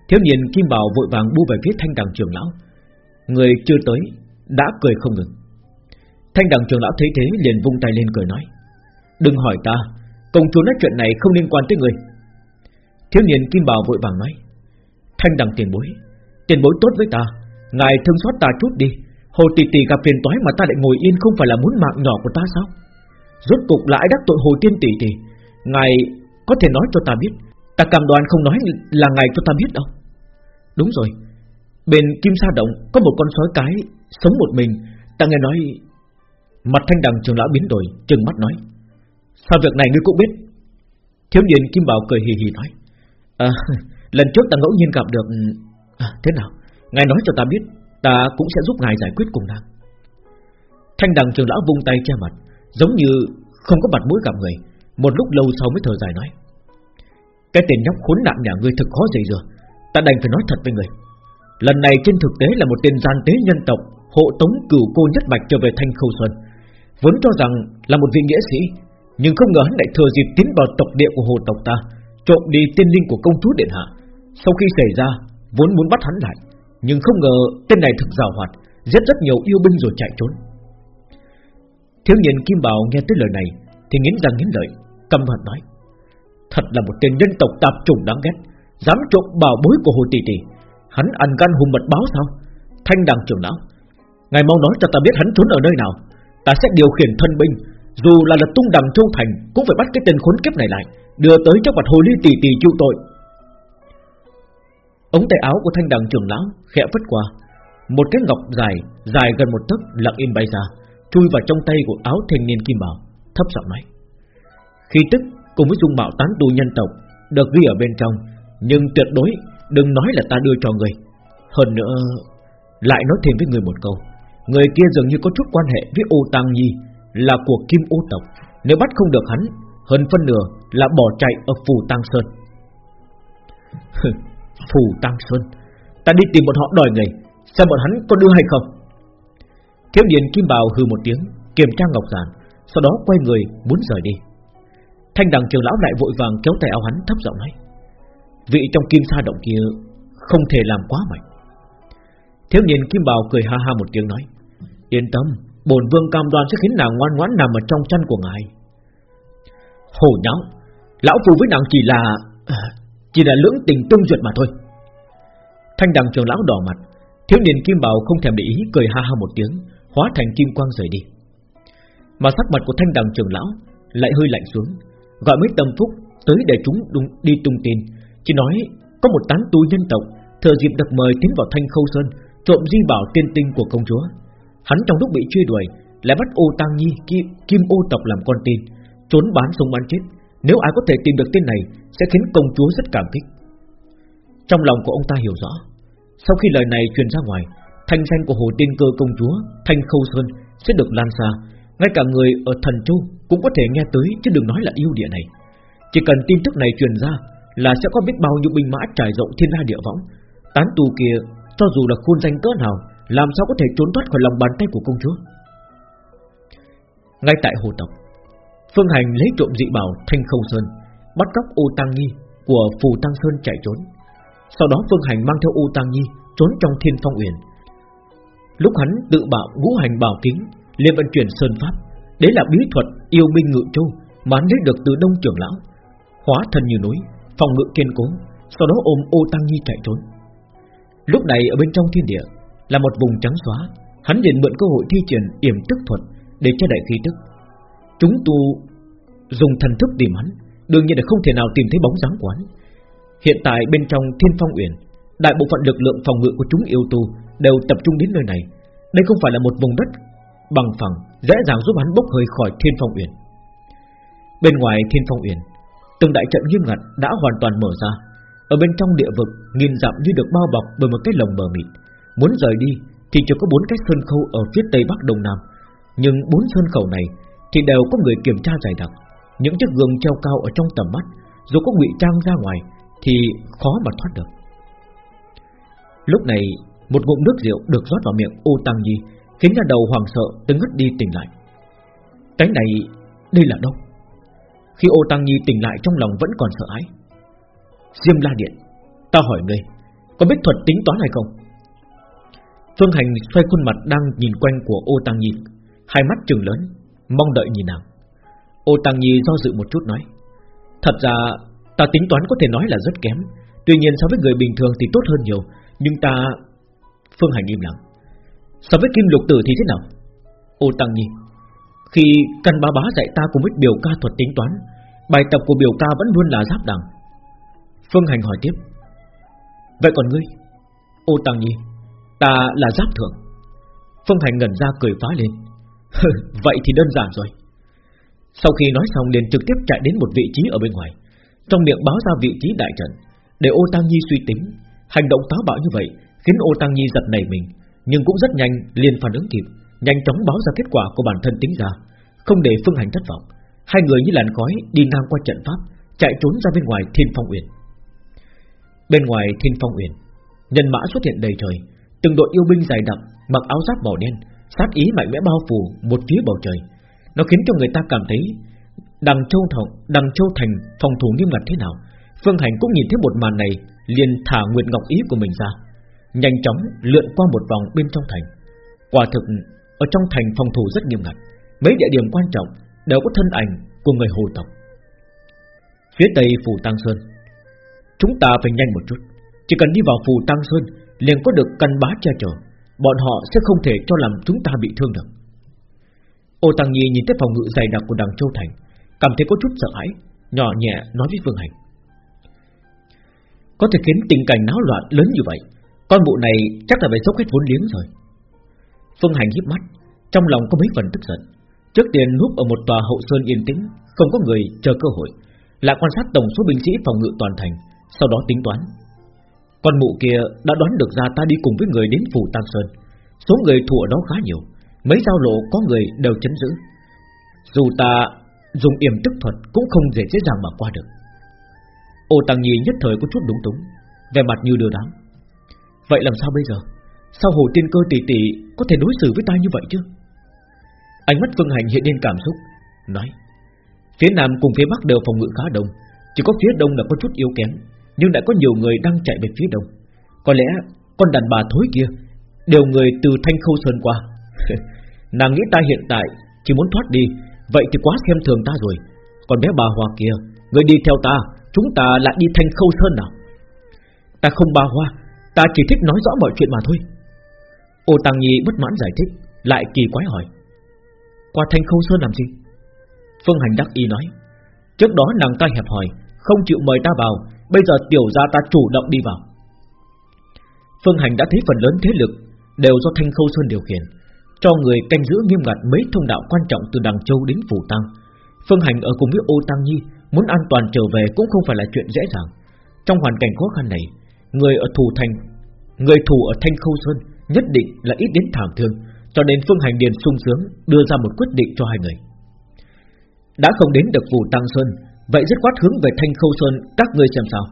Thiếu niên Kim Bảo vội vàng bu về phía thanh đằng trường lão. Người chưa tới, Đã cười không ngừng. Thanh đằng trường lão thấy thế liền vung tay lên cười nói, Đừng hỏi ta, Công chúa nói chuyện này không liên quan tới người. Thiếu niên Kim Bảo vội vàng nói, Thanh đằng tiền bối Tiền bối tốt với ta, Ngài thương xót ta chút đi Hồ tỷ tỷ gặp phiền toái mà ta lại ngồi yên Không phải là muốn mạng nhỏ của ta sao? Rốt cục lại đắc tội hồ tiên tỷ tỷ Ngài có thể nói cho ta biết. Ta cảm đoàn không nói là ngài cho ta biết đâu. Đúng rồi. Bên Kim Sa Động có một con sói cái Sống một mình. Ta nghe nói Mặt thanh đằng trường lão biến đổi Trừng mắt nói. Sao việc này ngươi cũng biết? Thiếu niên Kim Bảo cười hì hì nói. À, Lần trước ta ngẫu nhiên gặp được à, Thế nào? Ngài nói cho ta biết. Ta cũng sẽ giúp ngài giải quyết cùng nàng. Thanh đằng trường lão vung tay che mặt, Giống như không có mặt mũi gặp người, Một lúc lâu sau mới thở dài nói. Cái tên nhóc khốn nạn nhà ngươi thực khó dày dừa Ta đành phải nói thật với người. Lần này trên thực tế là một tên gian tế nhân tộc, Hộ tống cửu cô nhất bạch trở về Thanh Khâu Xuân. Vốn cho rằng là một vị nghĩa sĩ, Nhưng không ngờ hắn lại thừa dịp tiến vào tộc địa của hồ tộc ta, Trộm đi tiên linh của công chúa Điện Hạ. Sau khi xảy ra, Vốn muốn bắt hắn lại nhưng không ngờ tên này thực rào hoạt, Giết rất nhiều yêu binh rồi chạy trốn. Thiếu niên Kim Bảo nghe tới lời này Thì nghiến răng nghiến lợi, Căm hận nói, Thật là một tên nhân tộc tạp trùng đáng ghét, Dám trộm bảo bối của hồ tỷ tỷ Hắn ăn gan hùm mật báo sao? Thanh đằng trưởng lão, Ngài mau nói cho ta biết hắn trốn ở nơi nào. Ta sẽ điều khiển thân binh, Dù là lật tung đằng châu thành Cũng phải bắt cái tên khốn kiếp này lại, Đưa tới trước mặt hồ ly tỷ tỷ chịu tội. Ống tay áo của thanh đằng trưởng lão khẽ vứt qua. Một cái ngọc dài Dài gần một tấc lặng im bay ra, Chui vào trong tay của áo thanh niên kim bảo, Thấp giọng nói. Khi tức cùng với dung mạo tán tu nhân tộc Được ghi ở bên trong, Nhưng tuyệt đối đừng nói là ta đưa cho người. Hơn nữa, Lại nói thêm với người một câu, Người kia dường như có chút quan hệ với ô Tăng Nhi, Là của Kim ô tộc. Nếu bắt không được hắn, Hơn phân nửa là bỏ chạy ở Phù Tăng Sơn. Phù Tăng Sơn Ta đi tìm bọn họ đòi người, Xem bọn hắn có đưa hay không. Thiếu niên Kim Bào hư một tiếng, Kiểm tra ngọc giản, Sau đó quay người muốn rời đi. Thanh đằng trường lão lại vội vàng kéo tay áo hắn thấp giọng nói, Vị trong kim sa động kia Không thể làm quá mạnh. Thiếu niên kim bào cười ha ha một tiếng nói, Yên tâm, Bổn vương cam đoan sẽ khiến nàng ngoan ngoãn nằm ở trong chân của ngài. Hồ nháo, Lão phù với nàng chỉ là chỉ là lưỡng tình tương duyệt mà thôi. Thanh đằng trường lão đỏ mặt Thiếu niên kim bào không thèm để ý Cười ha ha một tiếng Hóa thành kim quang rời đi. Mà sắc mặt của thanh đằng trường lão Lại hơi lạnh xuống Gọi mấy tâm phúc tới để chúng đi tung tin Chỉ nói có một tán tu nhân tộc Thừa dịp được mời tiến vào thanh khâu sơn Trộm di bảo tiên tinh của công chúa. Hắn trong lúc bị truy đuổi Lại bắt ô tăng nhi kim, kim ô tộc làm con tin Trốn bán sống bán chết. Nếu ai có thể tìm được tên này sẽ khiến công chúa rất cảm kích. Trong lòng của ông ta hiểu rõ, Sau khi lời này truyền ra ngoài, Thanh danh của hồ tiên cơ công chúa Thanh khâu sơn sẽ được lan xa. Ngay cả người ở thần châu Cũng có thể nghe tới, chứ đừng nói là yêu địa này. Chỉ cần tin tức này truyền ra Là sẽ có biết bao nhiêu binh mã trải rộng thiên la địa võng. Tán tù kia, cho dù là khuôn danh cỡ nào, Làm sao có thể trốn thoát khỏi lòng bàn tay của công chúa? Ngay tại hồ tộc, Phương Hành lấy trộm dị bảo Thanh Khâu Sơn. Bắt cóc U Tăng Nhi Của Phù Tăng Sơn chạy trốn. Sau đó Phương Hành mang theo U Tăng Nhi Trốn trong thiên phong uyển. Lúc hắn tự bảo ngũ hành bảo kính, liền vận chuyển sơn pháp, Đấy là bí thuật yêu binh ngự châu Mà hắn lấy được từ đông trưởng lão, Hóa thân như núi, Phòng ngự kiên cố, Sau đó ôm U tăng nhi chạy trốn. Lúc này ở bên trong thiên địa, Là một vùng trắng xóa, Hắn liền mượn cơ hội thi triển yểm tức thuật Để che đậy khí tức. Chúng tu dùng thần thức tìm hắn Đương nhiên là không thể nào tìm thấy bóng dáng của hắn. Hiện tại bên trong thiên phong uyển Đại bộ phận lực lượng phòng ngự của chúng yêu tu Đều tập trung đến nơi này. Đây không phải là một vùng đất bằng phẳng Dễ dàng giúp hắn bốc hơi khỏi thiên phong uyển. Bên ngoài thiên phong uyển Từng đại trận nghiêm ngặt đã hoàn toàn mở ra. Ở bên trong địa vực nghìn dặm như được bao bọc bởi một cái lồng mờ mịt, Muốn rời đi Thì chỉ có bốn cái sơn khâu ở phía tây bắc đông nam. Nhưng bốn sơn khẩu này Thì đều có người kiểm tra dày đặc. Những chiếc gương treo cao ở trong tầm mắt, Dù có ngụy trang ra ngoài Thì khó mà thoát được. Lúc này, Một ngụm nước rượu được rót vào miệng ô tăng nhi, Khiến nhà đầu hoàng sợ từng ngất đi tỉnh lại. Cái này, Đây là đâu? Khi ô tăng nhi tỉnh lại trong lòng vẫn còn sợ hãi. Diêm la điện, Ta hỏi ngươi, Có biết thuật tính toán hay không? Phương Hành xoay khuôn mặt đang nhìn quanh của ô tăng nhi, Hai mắt trừng lớn, Mong đợi nhìn nàng. Ô tăng nhi do dự một chút nói, Thật ra, ta tính toán có thể nói là rất kém. Tuy nhiên so với người bình thường thì tốt hơn nhiều, Nhưng ta Phương Hành im lặng, So với kim lục tử thì thế nào? Ô Tăng Nhi, Khi căn bá bá dạy ta cùng với biểu ca thuật tính toán, Bài tập của biểu ca vẫn luôn là giáp đẳng. Phương Hành hỏi tiếp, Vậy còn ngươi? Ô Tăng Nhi, Ta là giáp thượng. Phương Hành ngẩn ra cười phá lên, Vậy thì đơn giản rồi. Sau khi nói xong liền trực tiếp chạy đến một vị trí ở bên ngoài Trong miệng báo ra vị trí đại trận Để ô Tăng Nhi suy tính Hành động táo bạo như vậy Khiến ô Tăng Nhi giật nảy mình nhưng cũng rất nhanh liền phản ứng kịp, nhanh chóng báo ra kết quả của bản thân tính ra, không để Phương Hành thất vọng. Hai người như làn khói đi ngang qua trận pháp, chạy trốn ra bên ngoài Thiên Phong Uyển. Bên ngoài Thiên Phong Uyển, nhân mã xuất hiện đầy trời, từng đội yêu binh dài đặc, mặc áo giáp màu đen, sát ý mạnh mẽ bao phủ một phía bầu trời. Nó khiến cho người ta cảm thấy Đằng Châu Thành, Đằng Châu Thành phòng thủ nghiêm ngặt thế nào. Phương Hành cũng nhìn thấy một màn này, liền thả Nguyệt Ngọc ý của mình ra nhanh chóng lượn qua một vòng bên trong thành. Quả thực ở trong thành phòng thủ rất nghiêm ngặt, mấy địa điểm quan trọng đều có thân ảnh của người hồ tộc. Phía tây phủ Tăng Sơn, chúng ta phải nhanh một chút, chỉ cần đi vào phủ Tăng Sơn liền có được căn bá che chở, bọn họ sẽ không thể cho làm chúng ta bị thương được. Ô Tăng Nhi nhìn thấy phòng ngự dày đặc của đằng Châu Thành, cảm thấy có chút sợ hãi, nhỏ nhẹ nói với Phương Hành. Có thể khiến tình cảnh náo loạn lớn như vậy con bộ này chắc là phải dốc hết vốn liếng rồi. Phương Hành híp mắt Trong lòng có mấy phần tức giận. Trước tiên núp ở một tòa hậu sơn yên tĩnh Không có người chờ cơ hội Lại quan sát tổng số binh sĩ phòng ngự toàn thành Sau đó tính toán. Con mụ kia đã đoán được ra ta đi cùng với người đến phủ Tam Sơn Số người thủ ở đó khá nhiều. Mấy giao lộ có người đều chấn giữ. Dù ta dùng yểm tức thuật Cũng không dễ dễ dàng mà qua được. Ô Tăng Nhi nhất thời có chút đúng túng Về mặt như đưa đám. Vậy làm sao bây giờ? Sao hồ tiên cơ tỷ tỷ Có thể đối xử với ta như vậy chứ? Ánh mắt Phương Hành hiện lên cảm xúc, Nói, Phía Nam cùng phía Bắc đều phòng ngự khá đông, Chỉ có phía Đông là có chút yếu kém, Nhưng đã có nhiều người đang chạy về phía Đông. Có lẽ con đàn bà thối kia, Đều người từ Thanh Khâu Sơn qua Nàng nghĩ ta hiện tại Chỉ muốn thoát đi, Vậy thì quá xem thường ta rồi. Còn bé bà Hoa kia, Người đi theo ta, Chúng ta lại đi Thanh Khâu Sơn nào? Ta không bà Hoa, Ta chỉ thích nói rõ mọi chuyện mà thôi. Ô Tăng Nhi bất mãn giải thích, Lại kỳ quái hỏi. Qua thanh khâu sơn làm gì? Phương Hành đắc y nói, Trước đó nàng ta hẹp hỏi Không chịu mời ta vào, Bây giờ tiểu gia ta chủ động đi vào. Phương Hành đã thấy phần lớn thế lực Đều do Thanh Khâu Sơn điều khiển. Cho người canh giữ nghiêm ngặt mấy thông đạo quan trọng Từ Đằng Châu đến Phủ Tăng. Phương Hành ở cùng với ô Tăng Nhi, Muốn an toàn trở về cũng không phải là chuyện dễ dàng. Trong hoàn cảnh khó khăn này, Người ở thủ thành, Người thủ ở Thanh Khâu Sơn Nhất định là ít đến thảm thương, Cho nên Phương Hành Điền sung sướng Đưa ra một quyết định cho hai người. Đã không đến được phủ Tăng Sơn, Vậy dứt khoát hướng về Thanh Khâu Sơn, Các ngươi xem sao.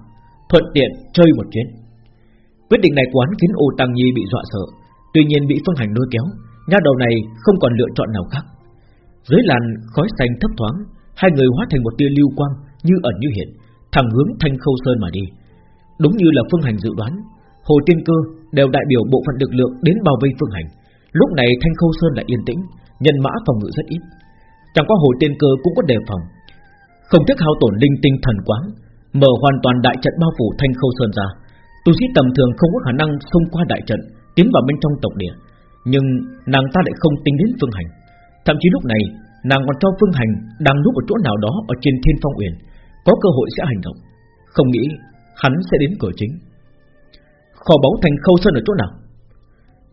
Thuận tiện chơi một chuyến. Quyết định này quán khiến ô Tăng Nhi bị dọa sợ, Tuy nhiên bị Phương Hành lôi kéo Nha đầu này không còn lựa chọn nào khác. Dưới làn khói xanh thấp thoáng, Hai người hóa thành một tia lưu quang Như ẩn như hiện, Thẳng hướng Thanh Khâu Sơn mà đi. Đúng như là Phương Hành dự đoán, Hồ Tiên Cơ đều đại biểu bộ phận lực lượng đến bao vây Phương Hành. Lúc này Thanh Khâu Sơn lại yên tĩnh, Nhân mã phòng ngự rất ít. Chẳng qua Hồ Tiên Cơ cũng có đề phòng. Không tiếc hao tổn linh tinh thần quáng, Mở hoàn toàn đại trận bao phủ Thanh Khâu Sơn ra, Tu sĩ tầm thường không có khả năng xông qua đại trận, Tiến vào bên trong tộc địa. Nhưng nàng ta lại không tính đến Phương Hành Thậm chí lúc này Nàng còn cho Phương Hành đang núp ở chỗ nào đó Ở trên Thiên Phong Uyển Có cơ hội sẽ hành động Không nghĩ hắn sẽ đến cửa chính. Kho báu thành khâu sơn ở chỗ nào?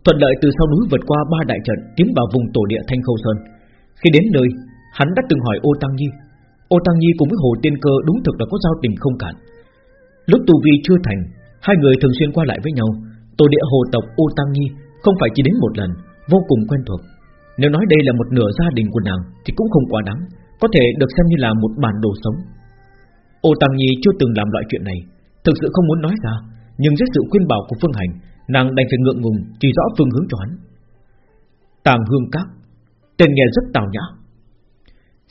Thuận lợi từ sau núi vượt qua ba đại trận tiến vào vùng tổ địa thanh khâu sơn. Khi đến nơi, hắn đã từng hỏi ô tăng nhi. Ô tăng nhi cùng với hồ tiên cơ đúng thực là có giao tình không cản. Lúc tu vi chưa thành, hai người thường xuyên qua lại với nhau, Tổ địa hồ tộc ô Tăng Nhi không phải chỉ đến một lần, Vô cùng quen thuộc. Nếu nói đây là một nửa gia đình của nàng, Thì cũng không quá đáng, Có thể được xem như là một bản đồ sống. Ô Tam Nhi chưa từng làm loại chuyện này, Thực sự không muốn nói ra, Nhưng dưới sự khuyên bảo của Phương Hành, Nàng đành phải ngượng ngùng chỉ rõ phương hướng cho hắn. Tàng Hương Các, Tên nghe rất tào nhã.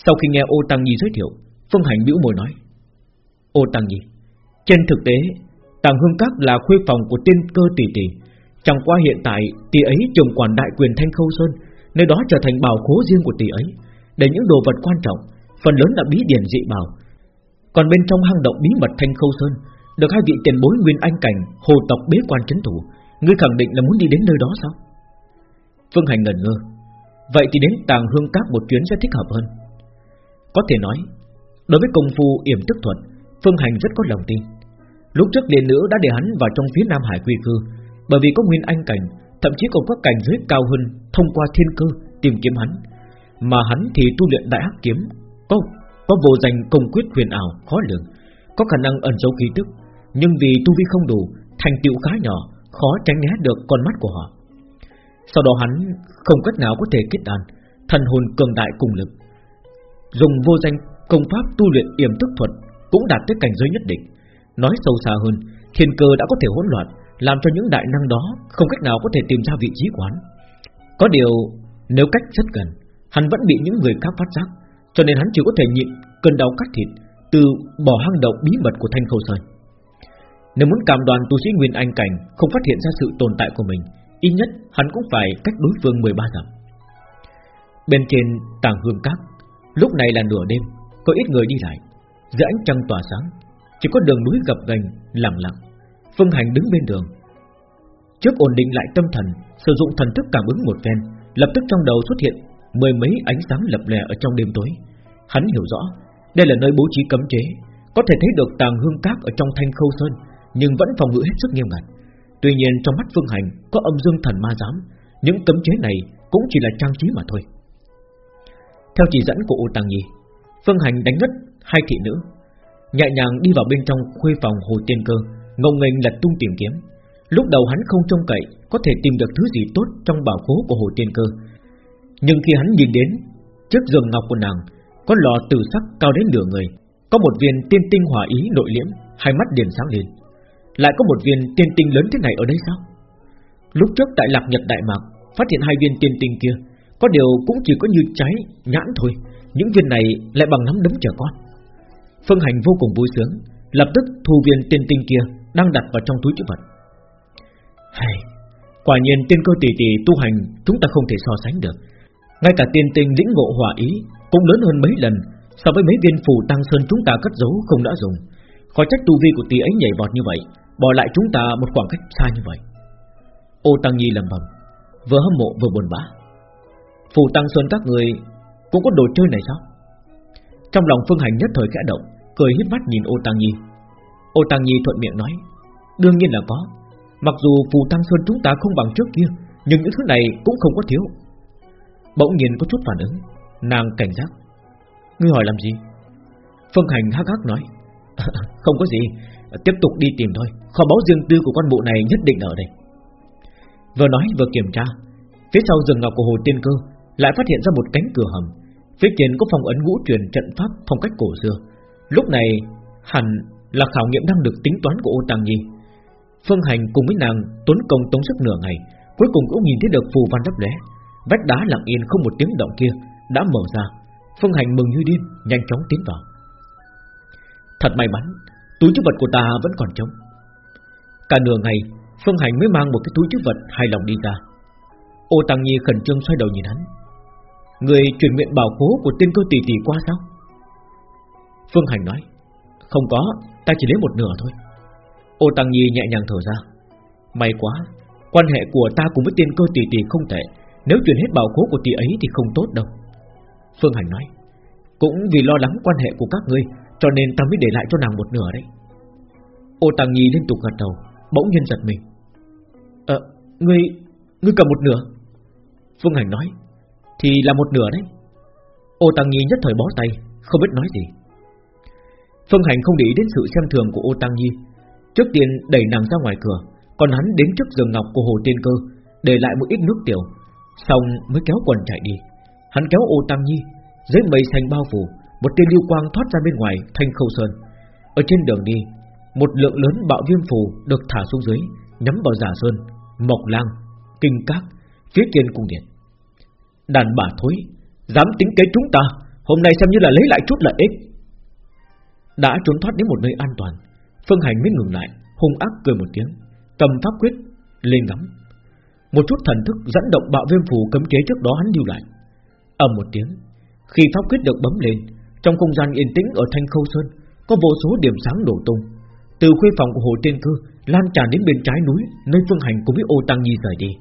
Sau khi nghe Ô Tăng Nhi giới thiệu, Phương Hành bĩu môi nói, Ô Tăng Nhi, Trên thực tế, Tàng Hương Các là khuê phòng của tiên cơ tỷ tỷ Chẳng qua hiện tại, tỷ ấy trường quản đại quyền Thanh Khâu Sơn, Nơi đó trở thành bảo khố riêng của tỷ ấy, Để những đồ vật quan trọng, Phần lớn là bí điển dị bảo Còn bên trong hang động bí mật Thanh Khâu Sơn, Được hai vị tiền bối Nguyên Anh Cảnh, Hồ tộc bế quan chấn thủ, Ngươi khẳng định là muốn đi đến nơi đó sao? Phương Hành ngẩn ngơ. Vậy thì đến tàng hương các một chuyến sẽ thích hợp hơn. Có thể nói, Đối với công phu yểm tức thuật Phương Hành rất có lòng tin. Lúc trước liền nữ đã để hắn vào trong phía Nam Hải quy cư bởi vì có nguyên anh cảnh, Thậm chí còn có cảnh giới cao hơn Thông qua thiên cơ tìm kiếm hắn. Mà hắn thì tu luyện đại hắc kiếm, Có có vô danh công quyết huyền ảo khó lường, Có khả năng ẩn giấu khí tức, Nhưng vì tu vi không đủ, Thành tựu khá nhỏ, Khó tránh né được con mắt của họ. Sau đó hắn không cách nào có thể kết đàn Thần hồn cường đại cùng lực. Dùng vô danh công pháp tu luyện yểm tức thuật Cũng đạt tới cảnh giới nhất định. Nói sâu xa hơn, Thiên cơ đã có thể hỗn loạn làm cho những đại năng đó Không cách nào có thể tìm ra vị trí quán Có điều, nếu cách rất gần, Hắn vẫn bị những người khác phát giác, Cho nên hắn chỉ có thể nhịn cơn đau cắt thịt Từ bỏ hang động bí mật của Thanh Khâu Sơn. Nếu muốn cảm đoàn tu sĩ Nguyên Anh Cảnh Không phát hiện ra sự tồn tại của mình, Ít nhất hắn cũng phải cách đối phương 13 dặm. Bên trên tàng hương các Lúc này là nửa đêm, Có ít người đi lại. Dưới ánh trăng tỏa sáng, Chỉ có đường núi gập ghềnh lặng lặng. Phương Hành đứng bên đường. Trước ổn định lại tâm thần, Sử dụng thần thức cảm ứng một phen, Lập tức trong đầu xuất hiện Mười mấy ánh sáng lập lè ở trong đêm tối. Hắn hiểu rõ, Đây là nơi bố trí cấm chế, Có thể thấy được tàng hương cát ở trong thanh khâu sơn, Nhưng vẫn phòng ngự hết sức nghiêm ngặt. Tuy nhiên trong mắt Phương Hành Có âm dương thần ma giám, Những cấm chế này cũng chỉ là trang trí mà thôi. Theo chỉ dẫn của U Tàng Nhi, Phương Hành đánh ngất hai thị nữ, Nhẹ nhàng đi vào bên trong khuê phòng hồ tiên cơ. Ngông nghênh lật tung tìm kiếm. Lúc đầu hắn không trông cậy, Có thể tìm được thứ gì tốt trong bảo khố của hồ tiên cơ. Nhưng khi hắn nhìn đến, Trước giường ngọc của nàng, Có lò tử sắc cao đến nửa người, Có một viên tiên tinh hỏa ý nội liễm, Hai mắt điền sáng lên. Lại có một viên tiên tinh lớn thế này ở đây sao? Lúc trước tại Lạc Nhật Đại Mạc, Phát hiện hai viên tiên tinh kia, Có điều cũng chỉ có như trái, nhãn thôi, Những viên này lại bằng nắm đấm trẻ con. Phương Hành vô cùng vui sướng, Lập tức thu viên tiên tinh kia đang đặt vào trong túi chữ vật. Hay, Quả nhiên tiên cơ tỷ tỷ tu hành Chúng ta không thể so sánh được. Ngay cả tiên tinh lĩnh ngộ hỏa ý Cũng lớn hơn mấy lần So với mấy viên phù tăng sơn chúng ta cất giấu không đã dùng. Khó trách tu vi của tỷ ấy nhảy vọt như vậy Bỏ lại chúng ta một khoảng cách xa như vậy. Ô Tăng Nhi lầm bầm Vừa hâm mộ vừa buồn bã. Phù Tăng Sơn các người Cũng có đồ chơi này sao? Trong lòng Phương Hành nhất thời khẽ động Cười hít mắt nhìn ô Tăng Nhi. Ô Tăng Nhi thuận miệng nói, Đương nhiên là có. Mặc dù Phù Tăng Sơn chúng ta không bằng trước kia, Nhưng những thứ này cũng không có thiếu. Bỗng nhiên có chút phản ứng, Nàng cảnh giác. Ngươi hỏi làm gì? Phương Hành hắc hắc nói, Không có gì, Tiếp tục đi tìm thôi. Kho báu riêng tư của con bộ này nhất định ở đây. Vừa nói vừa kiểm tra, Phía sau rừng ngọc của hồ tiên cơ Lại phát hiện ra một cánh cửa hầm. Phía trên có phòng ấn ngũ truyền trận pháp phong cách cổ xưa. Lúc này, hẳn là khảo nghiệm năng lực tính toán của ô Tăng Nhi Phương Hành cùng với nàng tốn công tốn sức nửa ngày, Cuối cùng cũng nhìn thấy được phù văn đắp lé Vách đá lặng yên không một tiếng động kia Đã mở ra. Phương Hành mừng như điên, Nhanh chóng tiến vào. Thật may mắn, Túi chứa vật của ta vẫn còn trống. Cả nửa ngày, Phương Hành mới mang một cái túi chứa vật hài lòng đi ra. Ô Tăng Nhi khẩn trương xoay đầu nhìn hắn. Người truyền nguyện bảo cố của tiên cơ tỷ tỷ qua sao? Phương Hành nói. Không có, ta chỉ lấy một nửa thôi. Ô Tăng Nhi nhẹ nhàng thở ra. May quá, quan hệ của ta cùng với tiên cơ tỷ tỷ không tệ. Nếu truyền hết bảo khố của tỷ ấy thì không tốt đâu. Phương Hành nói Cũng vì lo lắng quan hệ của các ngươi Cho nên ta mới để lại cho nàng một nửa đấy. Ô Tăng Nhi liên tục gật đầu Bỗng nhiên giật mình. Ờ, ngươi, ngươi cầm một nửa. Phương Hành nói Thì là một nửa đấy. Ô Tăng Nhi nhất thời bó tay Không biết nói gì. Phương Hành không để ý đến sự xem thường của ô Tăng Nhi. Trước tiên đẩy nàng ra ngoài cửa, Còn hắn đến trước giường ngọc của Hồ Tiên Cơ, Để lại một ít nước tiểu. Xong mới kéo quần chạy đi. Hắn kéo ô Tăng Nhi, Dưới mây xanh bao phủ, Một tia lưu quang thoát ra bên ngoài thanh khâu sơn. Ở trên đường đi, Một lượng lớn bạo viêm phù được thả xuống dưới, Nhắm vào giả sơn, Mộc lang, Kinh các, Phía trên cung điện. Đàn bà thối, Dám tính kế chúng ta, Hôm nay xem như là lấy lại chút lợi ích. Đã trốn thoát đến một nơi an toàn. Phương Hành mới ngừng lại, Hung ác cười một tiếng Cầm pháp quyết, lên ngắm. Một chút thần thức dẫn động bạo viêm phù cấm chế trước đó hắn lưu lại. Ầm một tiếng, Khi pháp quyết được bấm lên, Trong không gian yên tĩnh ở Thanh Khâu Sơn, Có vô số điểm sáng đổ tung. Từ khuê phòng của Hồ Tiên Cư Lan tràn đến bên trái núi, Nơi Phương Hành cùng với ô Tăng Nhi rời đi.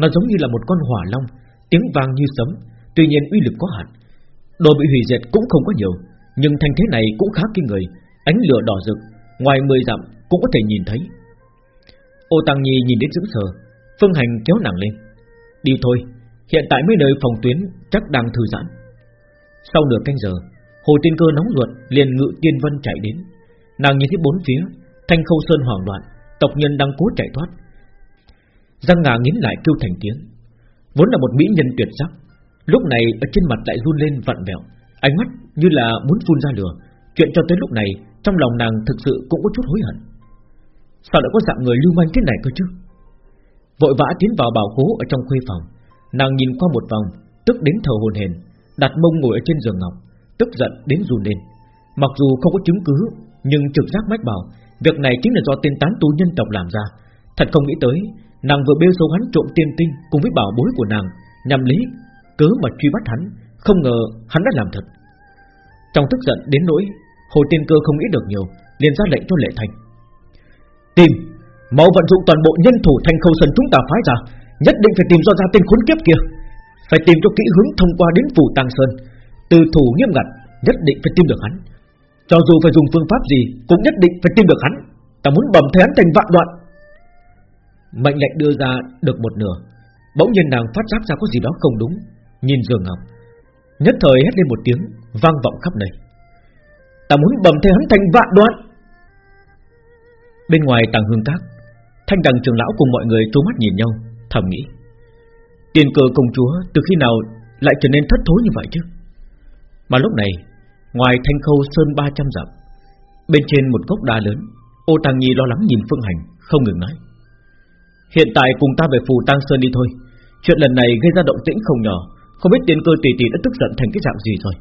Nó giống như là một con hỏa long, Tiếng vang như sấm, Tuy nhiên uy lực có hạn. Đồ bị hủy diệt cũng không có nhiều nhưng thanh thế này cũng khá kinh người, Ánh lửa đỏ rực, Ngoài mười dặm cũng có thể nhìn thấy. Ô Tăng Nhi nhìn đến dưỡng sờ, Phương Hành kéo nàng lên. Đi thôi, Hiện tại mấy nơi phòng tuyến chắc đang thư giãn. Sau nửa canh giờ, Hồ Tiên Cơ nóng ruột liền ngự tiên vân chạy đến. Nàng nhìn thấy bốn phía, Thanh khâu sơn hoảng loạn, Tộc nhân đang cố chạy thoát. Răng ngà nghiến lại kêu thành tiếng. Vốn là một mỹ nhân tuyệt sắc, Lúc này ở trên mặt lại run lên vặn vẹo. Ánh mắt như là muốn phun ra lửa. Chuyện cho tới lúc này, Trong lòng nàng thực sự cũng có chút hối hận. Sao lại có dạng người lưu manh thế này cơ chứ? Vội vã tiến vào bảo khố Ở trong khuê phòng. Nàng nhìn qua một vòng, Tức đến thờ hồn hền, Đặt mông ngồi ở trên giường ngọc, Tức giận đến run lên. Mặc dù không có chứng cứ, Nhưng trực giác mách bảo, Việc này chính là do tên tán tu nhân tộc làm ra. Thật không nghĩ tới, Nàng vừa bêu xấu hắn trộm tiên tinh Cùng với bảo bối của nàng, Nhằm lý cớ mà truy bắt hắn không ngờ hắn đã làm thật. Trong tức giận đến nỗi Hồ Tiên Cơ không nghĩ được nhiều, liền ra lệnh cho Lệ Thành. Tìm, Mau vận dụng toàn bộ nhân thủ thành khâu sân chúng ta phái ra, Nhất định phải tìm do ra tên khốn kiếp kia. Phải tìm cho kỹ hướng thông qua đến phủ Tăng Sơn. Từ thủ nghiêm ngặt, Nhất định phải tìm được hắn. Cho dù phải dùng phương pháp gì, Cũng nhất định phải tìm được hắn. Ta muốn bầm thế hắn thành vạn đoạn. Mệnh lệnh đưa ra được một nửa. Bỗng nhiên nàng phát giác ra có gì đó không đúng. Nhìn giường ngọc Nhất thời hét lên một tiếng, Vang vọng khắp nơi. Ta muốn bầm thế hắn thành vạn đoạn. Bên ngoài tàng hương các, Thanh đằng trường lão cùng mọi người trố mắt nhìn nhau, Thầm nghĩ. Tiền cờ công chúa từ khi nào Lại trở nên thất thối như vậy chứ? Mà lúc này, Ngoài thanh khâu sơn 300 dặm, Bên trên một gốc đá lớn, Ô tàng Nhi lo lắng nhìn Phương Hành, Không ngừng nói. Hiện tại cùng ta về phù Tăng Sơn đi thôi, Chuyện lần này gây ra động tĩnh không nhỏ không biết tiên cơ tỷ tỷ đã tức giận thành cái dạng gì rồi.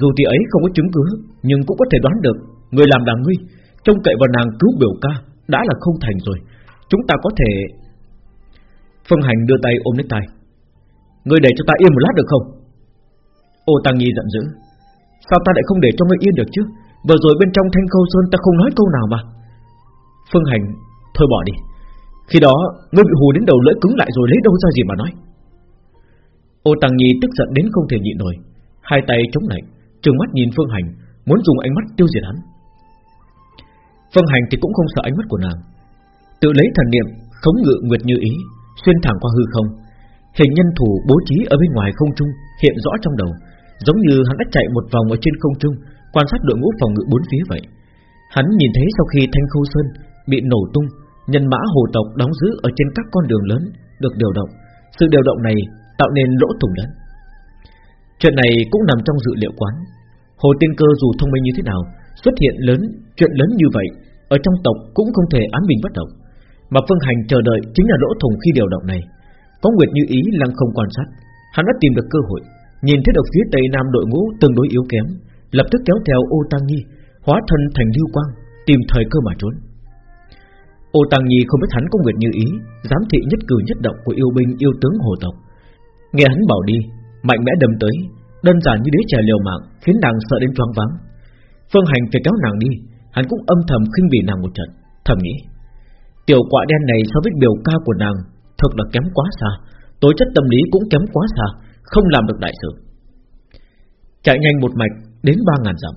Dù tỷ ấy không có chứng cứ, Nhưng cũng có thể đoán được, Người làm đàng nguy Trông cậy vào nàng cứu biểu ca, Đã là không thành rồi. Chúng ta có thể Phương Hành đưa tay ôm lấy tay. Ngươi để cho ta yên một lát được không? Ô Tăng Nhi giận dữ. Sao ta lại không để cho ngươi yên được chứ? Vừa rồi bên trong thanh khâu sơn ta không nói câu nào mà. Phương Hành Thôi bỏ đi. Khi đó, ngươi bị hù đến đầu lưỡi cứng lại rồi lấy đâu ra gì mà nói? Ô Tăng Nhi tức giận đến không thể nhịn nổi. Hai tay chống lạnh, Trừng mắt nhìn Phương Hành, Muốn dùng ánh mắt tiêu diệt hắn. Phương Hành thì cũng không sợ ánh mắt của nàng. Tự lấy thần niệm, khống ngự nguyệt như ý, Xuyên thẳng qua hư không. Hình nhân thủ bố trí ở bên ngoài không trung Hiện rõ trong đầu, Giống như hắn đã chạy một vòng ở trên không trung, Quan sát đội ngũ phòng ngự bốn phía vậy. Hắn nhìn thấy sau khi Thanh Khâu Sơn Bị nổ tung, Nhân mã hồ tộc đóng giữ ở trên các con đường lớn Được điều động. Sự điều động này tạo nên lỗ thủng lớn. Chuyện này cũng nằm trong dự liệu quán. Hồ Tiên Cơ dù thông minh như thế nào Xuất hiện lớn, chuyện lớn như vậy Ở trong tộc cũng không thể án bình bất động. Mà Phương Hành chờ đợi chính là lỗ thủng khi điều động này. Có Nguyệt như ý lăng không quan sát Hắn đã tìm được cơ hội. Nhìn thấy được phía tây nam đội ngũ tương đối yếu kém Lập tức kéo theo ô Tăng Nhi Hóa thân thành lưu quang Tìm thời cơ mà trốn. Ô Tăng Nhi không biết hắn có Nguyệt như ý Giám thị nhất cử nhất động của yêu binh yêu tướng hồ tộc. Nghe hắn bảo đi, Mạnh mẽ đâm tới, Đơn giản như đế trẻ liều mạng, Khiến nàng sợ đến choáng váng. Phương Hành phải kéo nàng đi, Hắn cũng âm thầm khinh bỉ nàng một trận, Thầm nghĩ. Tiểu quạ đen này so với biểu ca của nàng Thật là kém quá xa Tối chất tâm lý cũng kém quá xa, Không làm được đại sự. Chạy nhanh một mạch, đến ba ngàn dặm.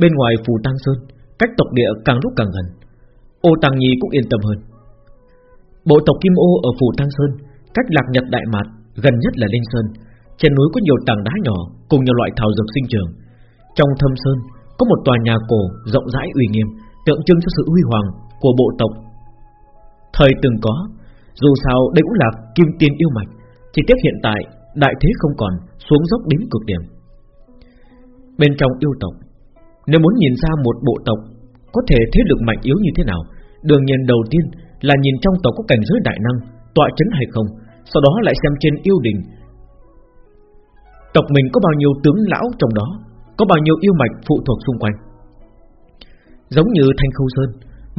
Bên ngoài phù Tăng Sơn, Cách tộc địa càng lúc càng gần. Ô Tăng Nhi cũng yên tâm hơn. Bộ tộc Kim Ô ở phủ Tăng Sơn, Cách lạc nhật Đại Mạt Gần nhất là Linh Sơn. Trên núi có nhiều tảng đá nhỏ Cùng nhiều loại thảo dược sinh trường. Trong thâm sơn, có một tòa nhà cổ rộng rãi uy nghiêm, Tượng trưng cho sự huy hoàng của bộ tộc. Thời từng có, Dù sao đây cũng là kim tiền yêu mạch, Chỉ tiếc hiện tại đại thế không còn Xuống dốc đến cực điểm. Bên trong yêu tộc, Nếu muốn nhìn ra một bộ tộc Có thể thế lực mạnh yếu như thế nào Đường nhìn đầu tiên là nhìn trong tộc có cảnh giới đại năng, Tọa chấn hay không. Sau đó lại xem trên yêu đình. Tộc mình có bao nhiêu tướng lão trong đó, Có bao nhiêu yêu mạch phụ thuộc xung quanh. Giống như Thanh Khâu Sơn,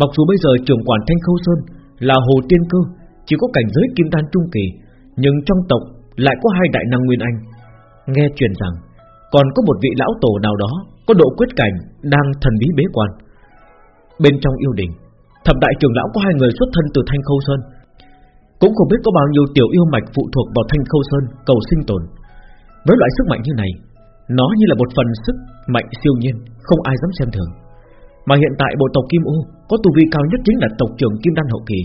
Mặc dù bây giờ trưởng quản Thanh Khâu Sơn Là Hồ Tiên Cơ, Chỉ có cảnh giới kim đan trung kỳ, Nhưng trong tộc lại có hai đại năng Nguyên Anh. Nghe truyền rằng, Còn có một vị lão tổ nào đó Có độ quyết cảnh đang thần bí bế quan. Bên trong yêu đình, Thập đại trưởng lão có hai người xuất thân từ Thanh Khâu Sơn cũng không biết có bao nhiêu tiểu yêu mạch phụ thuộc vào Thanh Khâu Sơn cầu sinh tồn. Với loại sức mạnh như này, Nó như là một phần sức mạnh siêu nhiên, Không ai dám xem thường. Mà hiện tại bộ tộc Kim Ô Có tu vi cao nhất chính là tộc trưởng Kim Đan Hậu Kỳ,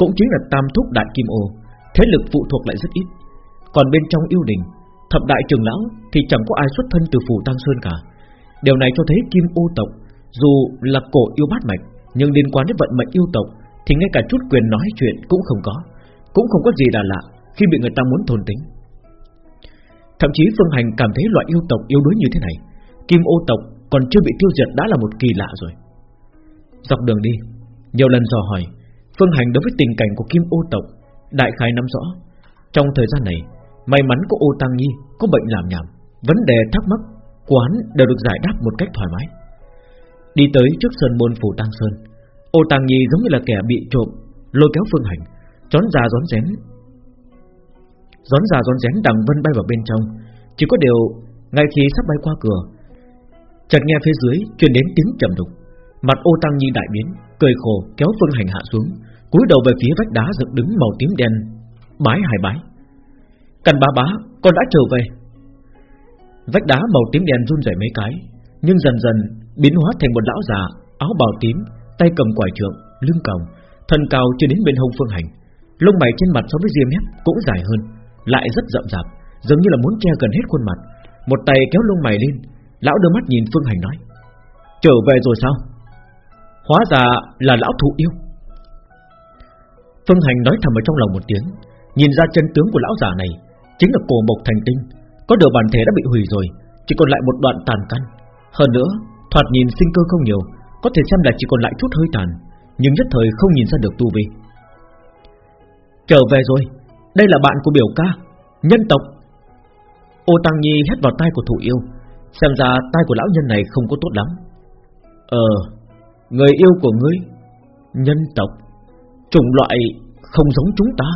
Cũng chính là Tam Thúc Đại Kim Ô, Thế lực phụ thuộc lại rất ít. Còn bên trong yêu đình, Thập đại trưởng lão thì chẳng có ai xuất thân từ phủ Tăng Sơn cả. Điều này cho thấy Kim Ô tộc, Dù là cổ yêu bát mạch, Nhưng liên quan đến vận mệnh yêu tộc Thì ngay cả chút quyền nói chuyện cũng không có. Cũng không có gì là lạ Khi bị người ta muốn thôn tính. Thậm chí Phương Hành cảm thấy loại yêu tộc yếu đuối như thế này, Kim ô tộc còn chưa bị tiêu diệt đã là một kỳ lạ rồi. Dọc đường đi, Nhiều lần dò hỏi, Phương Hành đối với tình cảnh của Kim ô tộc, Đại khái nắm rõ. Trong thời gian này, May mắn của ô Tăng Nhi Có bệnh làm nhảm, Vấn đề thắc mắc, Quán đều được giải đáp một cách thoải mái. Đi tới trước sơn môn phủ Tăng Sơn, Ô Tăng Nhi giống như là kẻ bị trộm, Lôi kéo Phương Hành rón ra gión rén. Gión ra gión rén đằng vân bay vào bên trong. Chỉ có điều Ngay khi sắp bay qua cửa Chợt nghe phía dưới truyền đến tiếng trầm đục. Mặt ô Tăng Nhi đại biến Cười khổ kéo Phương Hành hạ xuống cúi đầu về phía vách đá dựng đứng màu tím đen Bái hai bái. Cần bá bá con đã trở về. Vách đá màu tím đen run rẩy mấy cái Nhưng dần dần biến hóa thành một lão già Áo bào tím, tay cầm quải trượng Lưng còng, thân cao chưa đến bên hông phương hành. Lông mày trên mặt so với diêm mép Cũng dài hơn, lại rất rậm rạp giống như là muốn che gần hết khuôn mặt. Một tay kéo lông mày lên Lão đưa mắt nhìn phương hành nói Trở về rồi sao? Hóa ra là lão thụ yêu. Phương hành nói thầm ở trong lòng một tiếng Nhìn ra chân tướng của lão già này Chính là cổ mộc thành tinh Có điều bản thể đã bị hủy rồi Chỉ còn lại một đoạn tàn căn. Hơn nữa thoạt nhìn sinh cơ không nhiều Có thể xem là chỉ còn lại chút hơi tàn Nhưng nhất thời không nhìn ra được tu vi. Trở về rồi. Đây là bạn của biểu ca, Nhân tộc. Ô Tăng Nhi hét vào tai của thủ yêu, Xem ra tai của lão nhân này không có tốt lắm. Ờ Người yêu của ngươi, Nhân tộc, Chủng loại không giống chúng ta.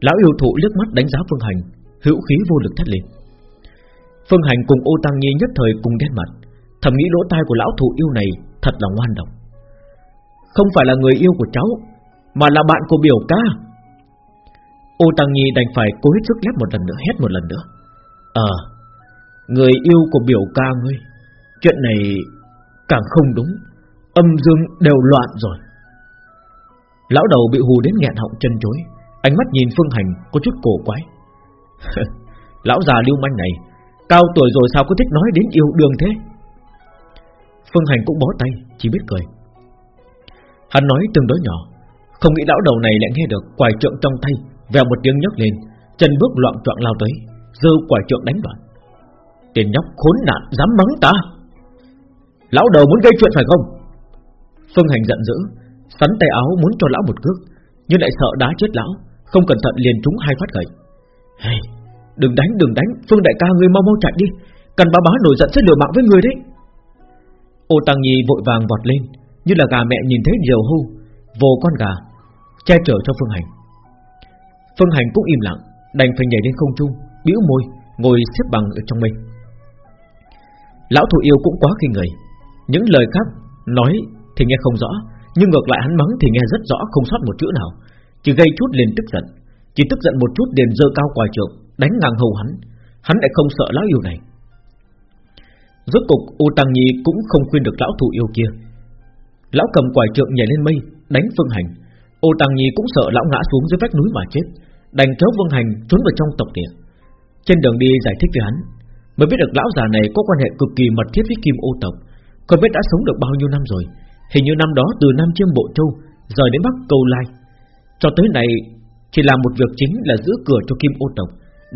Lão yêu thụ liếc mắt đánh giá Phương Hành, Hữu khí vô lực thét lên. Phương Hành cùng ô Tăng Nhi nhất thời cùng đen mặt, Thầm nghĩ lỗ tai của lão thụ yêu này Thật là ngoan độc. Không phải là người yêu của cháu mà là bạn của biểu ca. Ô Tăng Nhi đành phải cố hết sức lép một lần nữa, Hét một lần nữa. Ờ Người yêu của biểu ca ngươi, Chuyện này càng không đúng, Âm dương đều loạn rồi. Lão đầu bị hù đến nghẹn họng chân chối, Ánh mắt nhìn Phương Hành có chút cổ quái. Lão già lưu manh này, Cao tuổi rồi sao có thích nói đến yêu đương thế? Phương Hành cũng bó tay, Chỉ biết cười. Hắn nói tương đối nhỏ không nghĩ lão đầu này lại nghe được quải trượng trong tay Vèo một tiếng nhấc lên Chân bước loạn trọng lao tới Dơ quải trượng đánh đoạn Tiền nhóc khốn nạn dám mắng ta? Lão đầu muốn gây chuyện phải không? Phương Hành giận dữ Sắn tay áo muốn cho lão một cước Nhưng lại sợ đá chết lão Không cẩn thận liền trúng hai phát gậy. Hey, Đừng đánh đừng đánh Phương đại ca ngươi mau mau chạy đi Cần bá bá nổi giận sẽ lừa mạng với người đấy. Ô Tăng Nhi vội vàng vọt lên Như là gà mẹ nhìn thấy diều hưu Vồ con gà Che chở cho Phương Hành. Phương Hành cũng im lặng, Đành phải nhảy lên không trung, bĩu môi, Ngồi xếp bằng ở trong mây Lão thủ yêu cũng quá khi người. Những lời khác nói thì nghe không rõ, Nhưng ngược lại hắn mắng thì nghe rất rõ, Không sót một chữ nào. Chỉ gây chút liền tức giận, Chỉ tức giận một chút liền dơ cao quài trượng, Đánh ngang hầu hắn. Hắn lại không sợ lão yêu này. Rốt cục U Tăng Nhi cũng không khuyên được lão thủ yêu kia. Lão cầm quải trượng nhảy lên mây, Đánh Phương Hành. Ô Tăng Nhi cũng sợ lão ngã xuống dưới vách núi mà chết, Đành kéo Vương Hành trốn vào trong tộc địa Trên đường đi giải thích với hắn, Mới biết được lão già này có quan hệ cực kỳ mật thiết với Kim Ô tộc Không biết đã sống được bao nhiêu năm rồi. Hình như năm đó từ Nam Chiêm Bộ Châu, Rời đến Bắc Cầu Lai. Cho tới này Chỉ làm một việc chính là giữ cửa cho Kim ô tộc,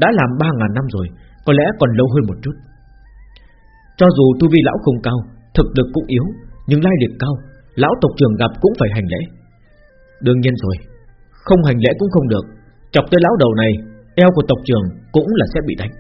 Đã làm 3.000 năm rồi, Có lẽ còn lâu hơn một chút. Cho dù tu vi lão không cao, Thực lực cũng yếu, Nhưng lai lịch cao, Lão tộc trưởng gặp cũng phải hành lễ. Đương nhiên rồi, Không hành lễ cũng không được. Chọc tới lão đầu này, Eo của tộc trưởng cũng là sẽ bị đánh.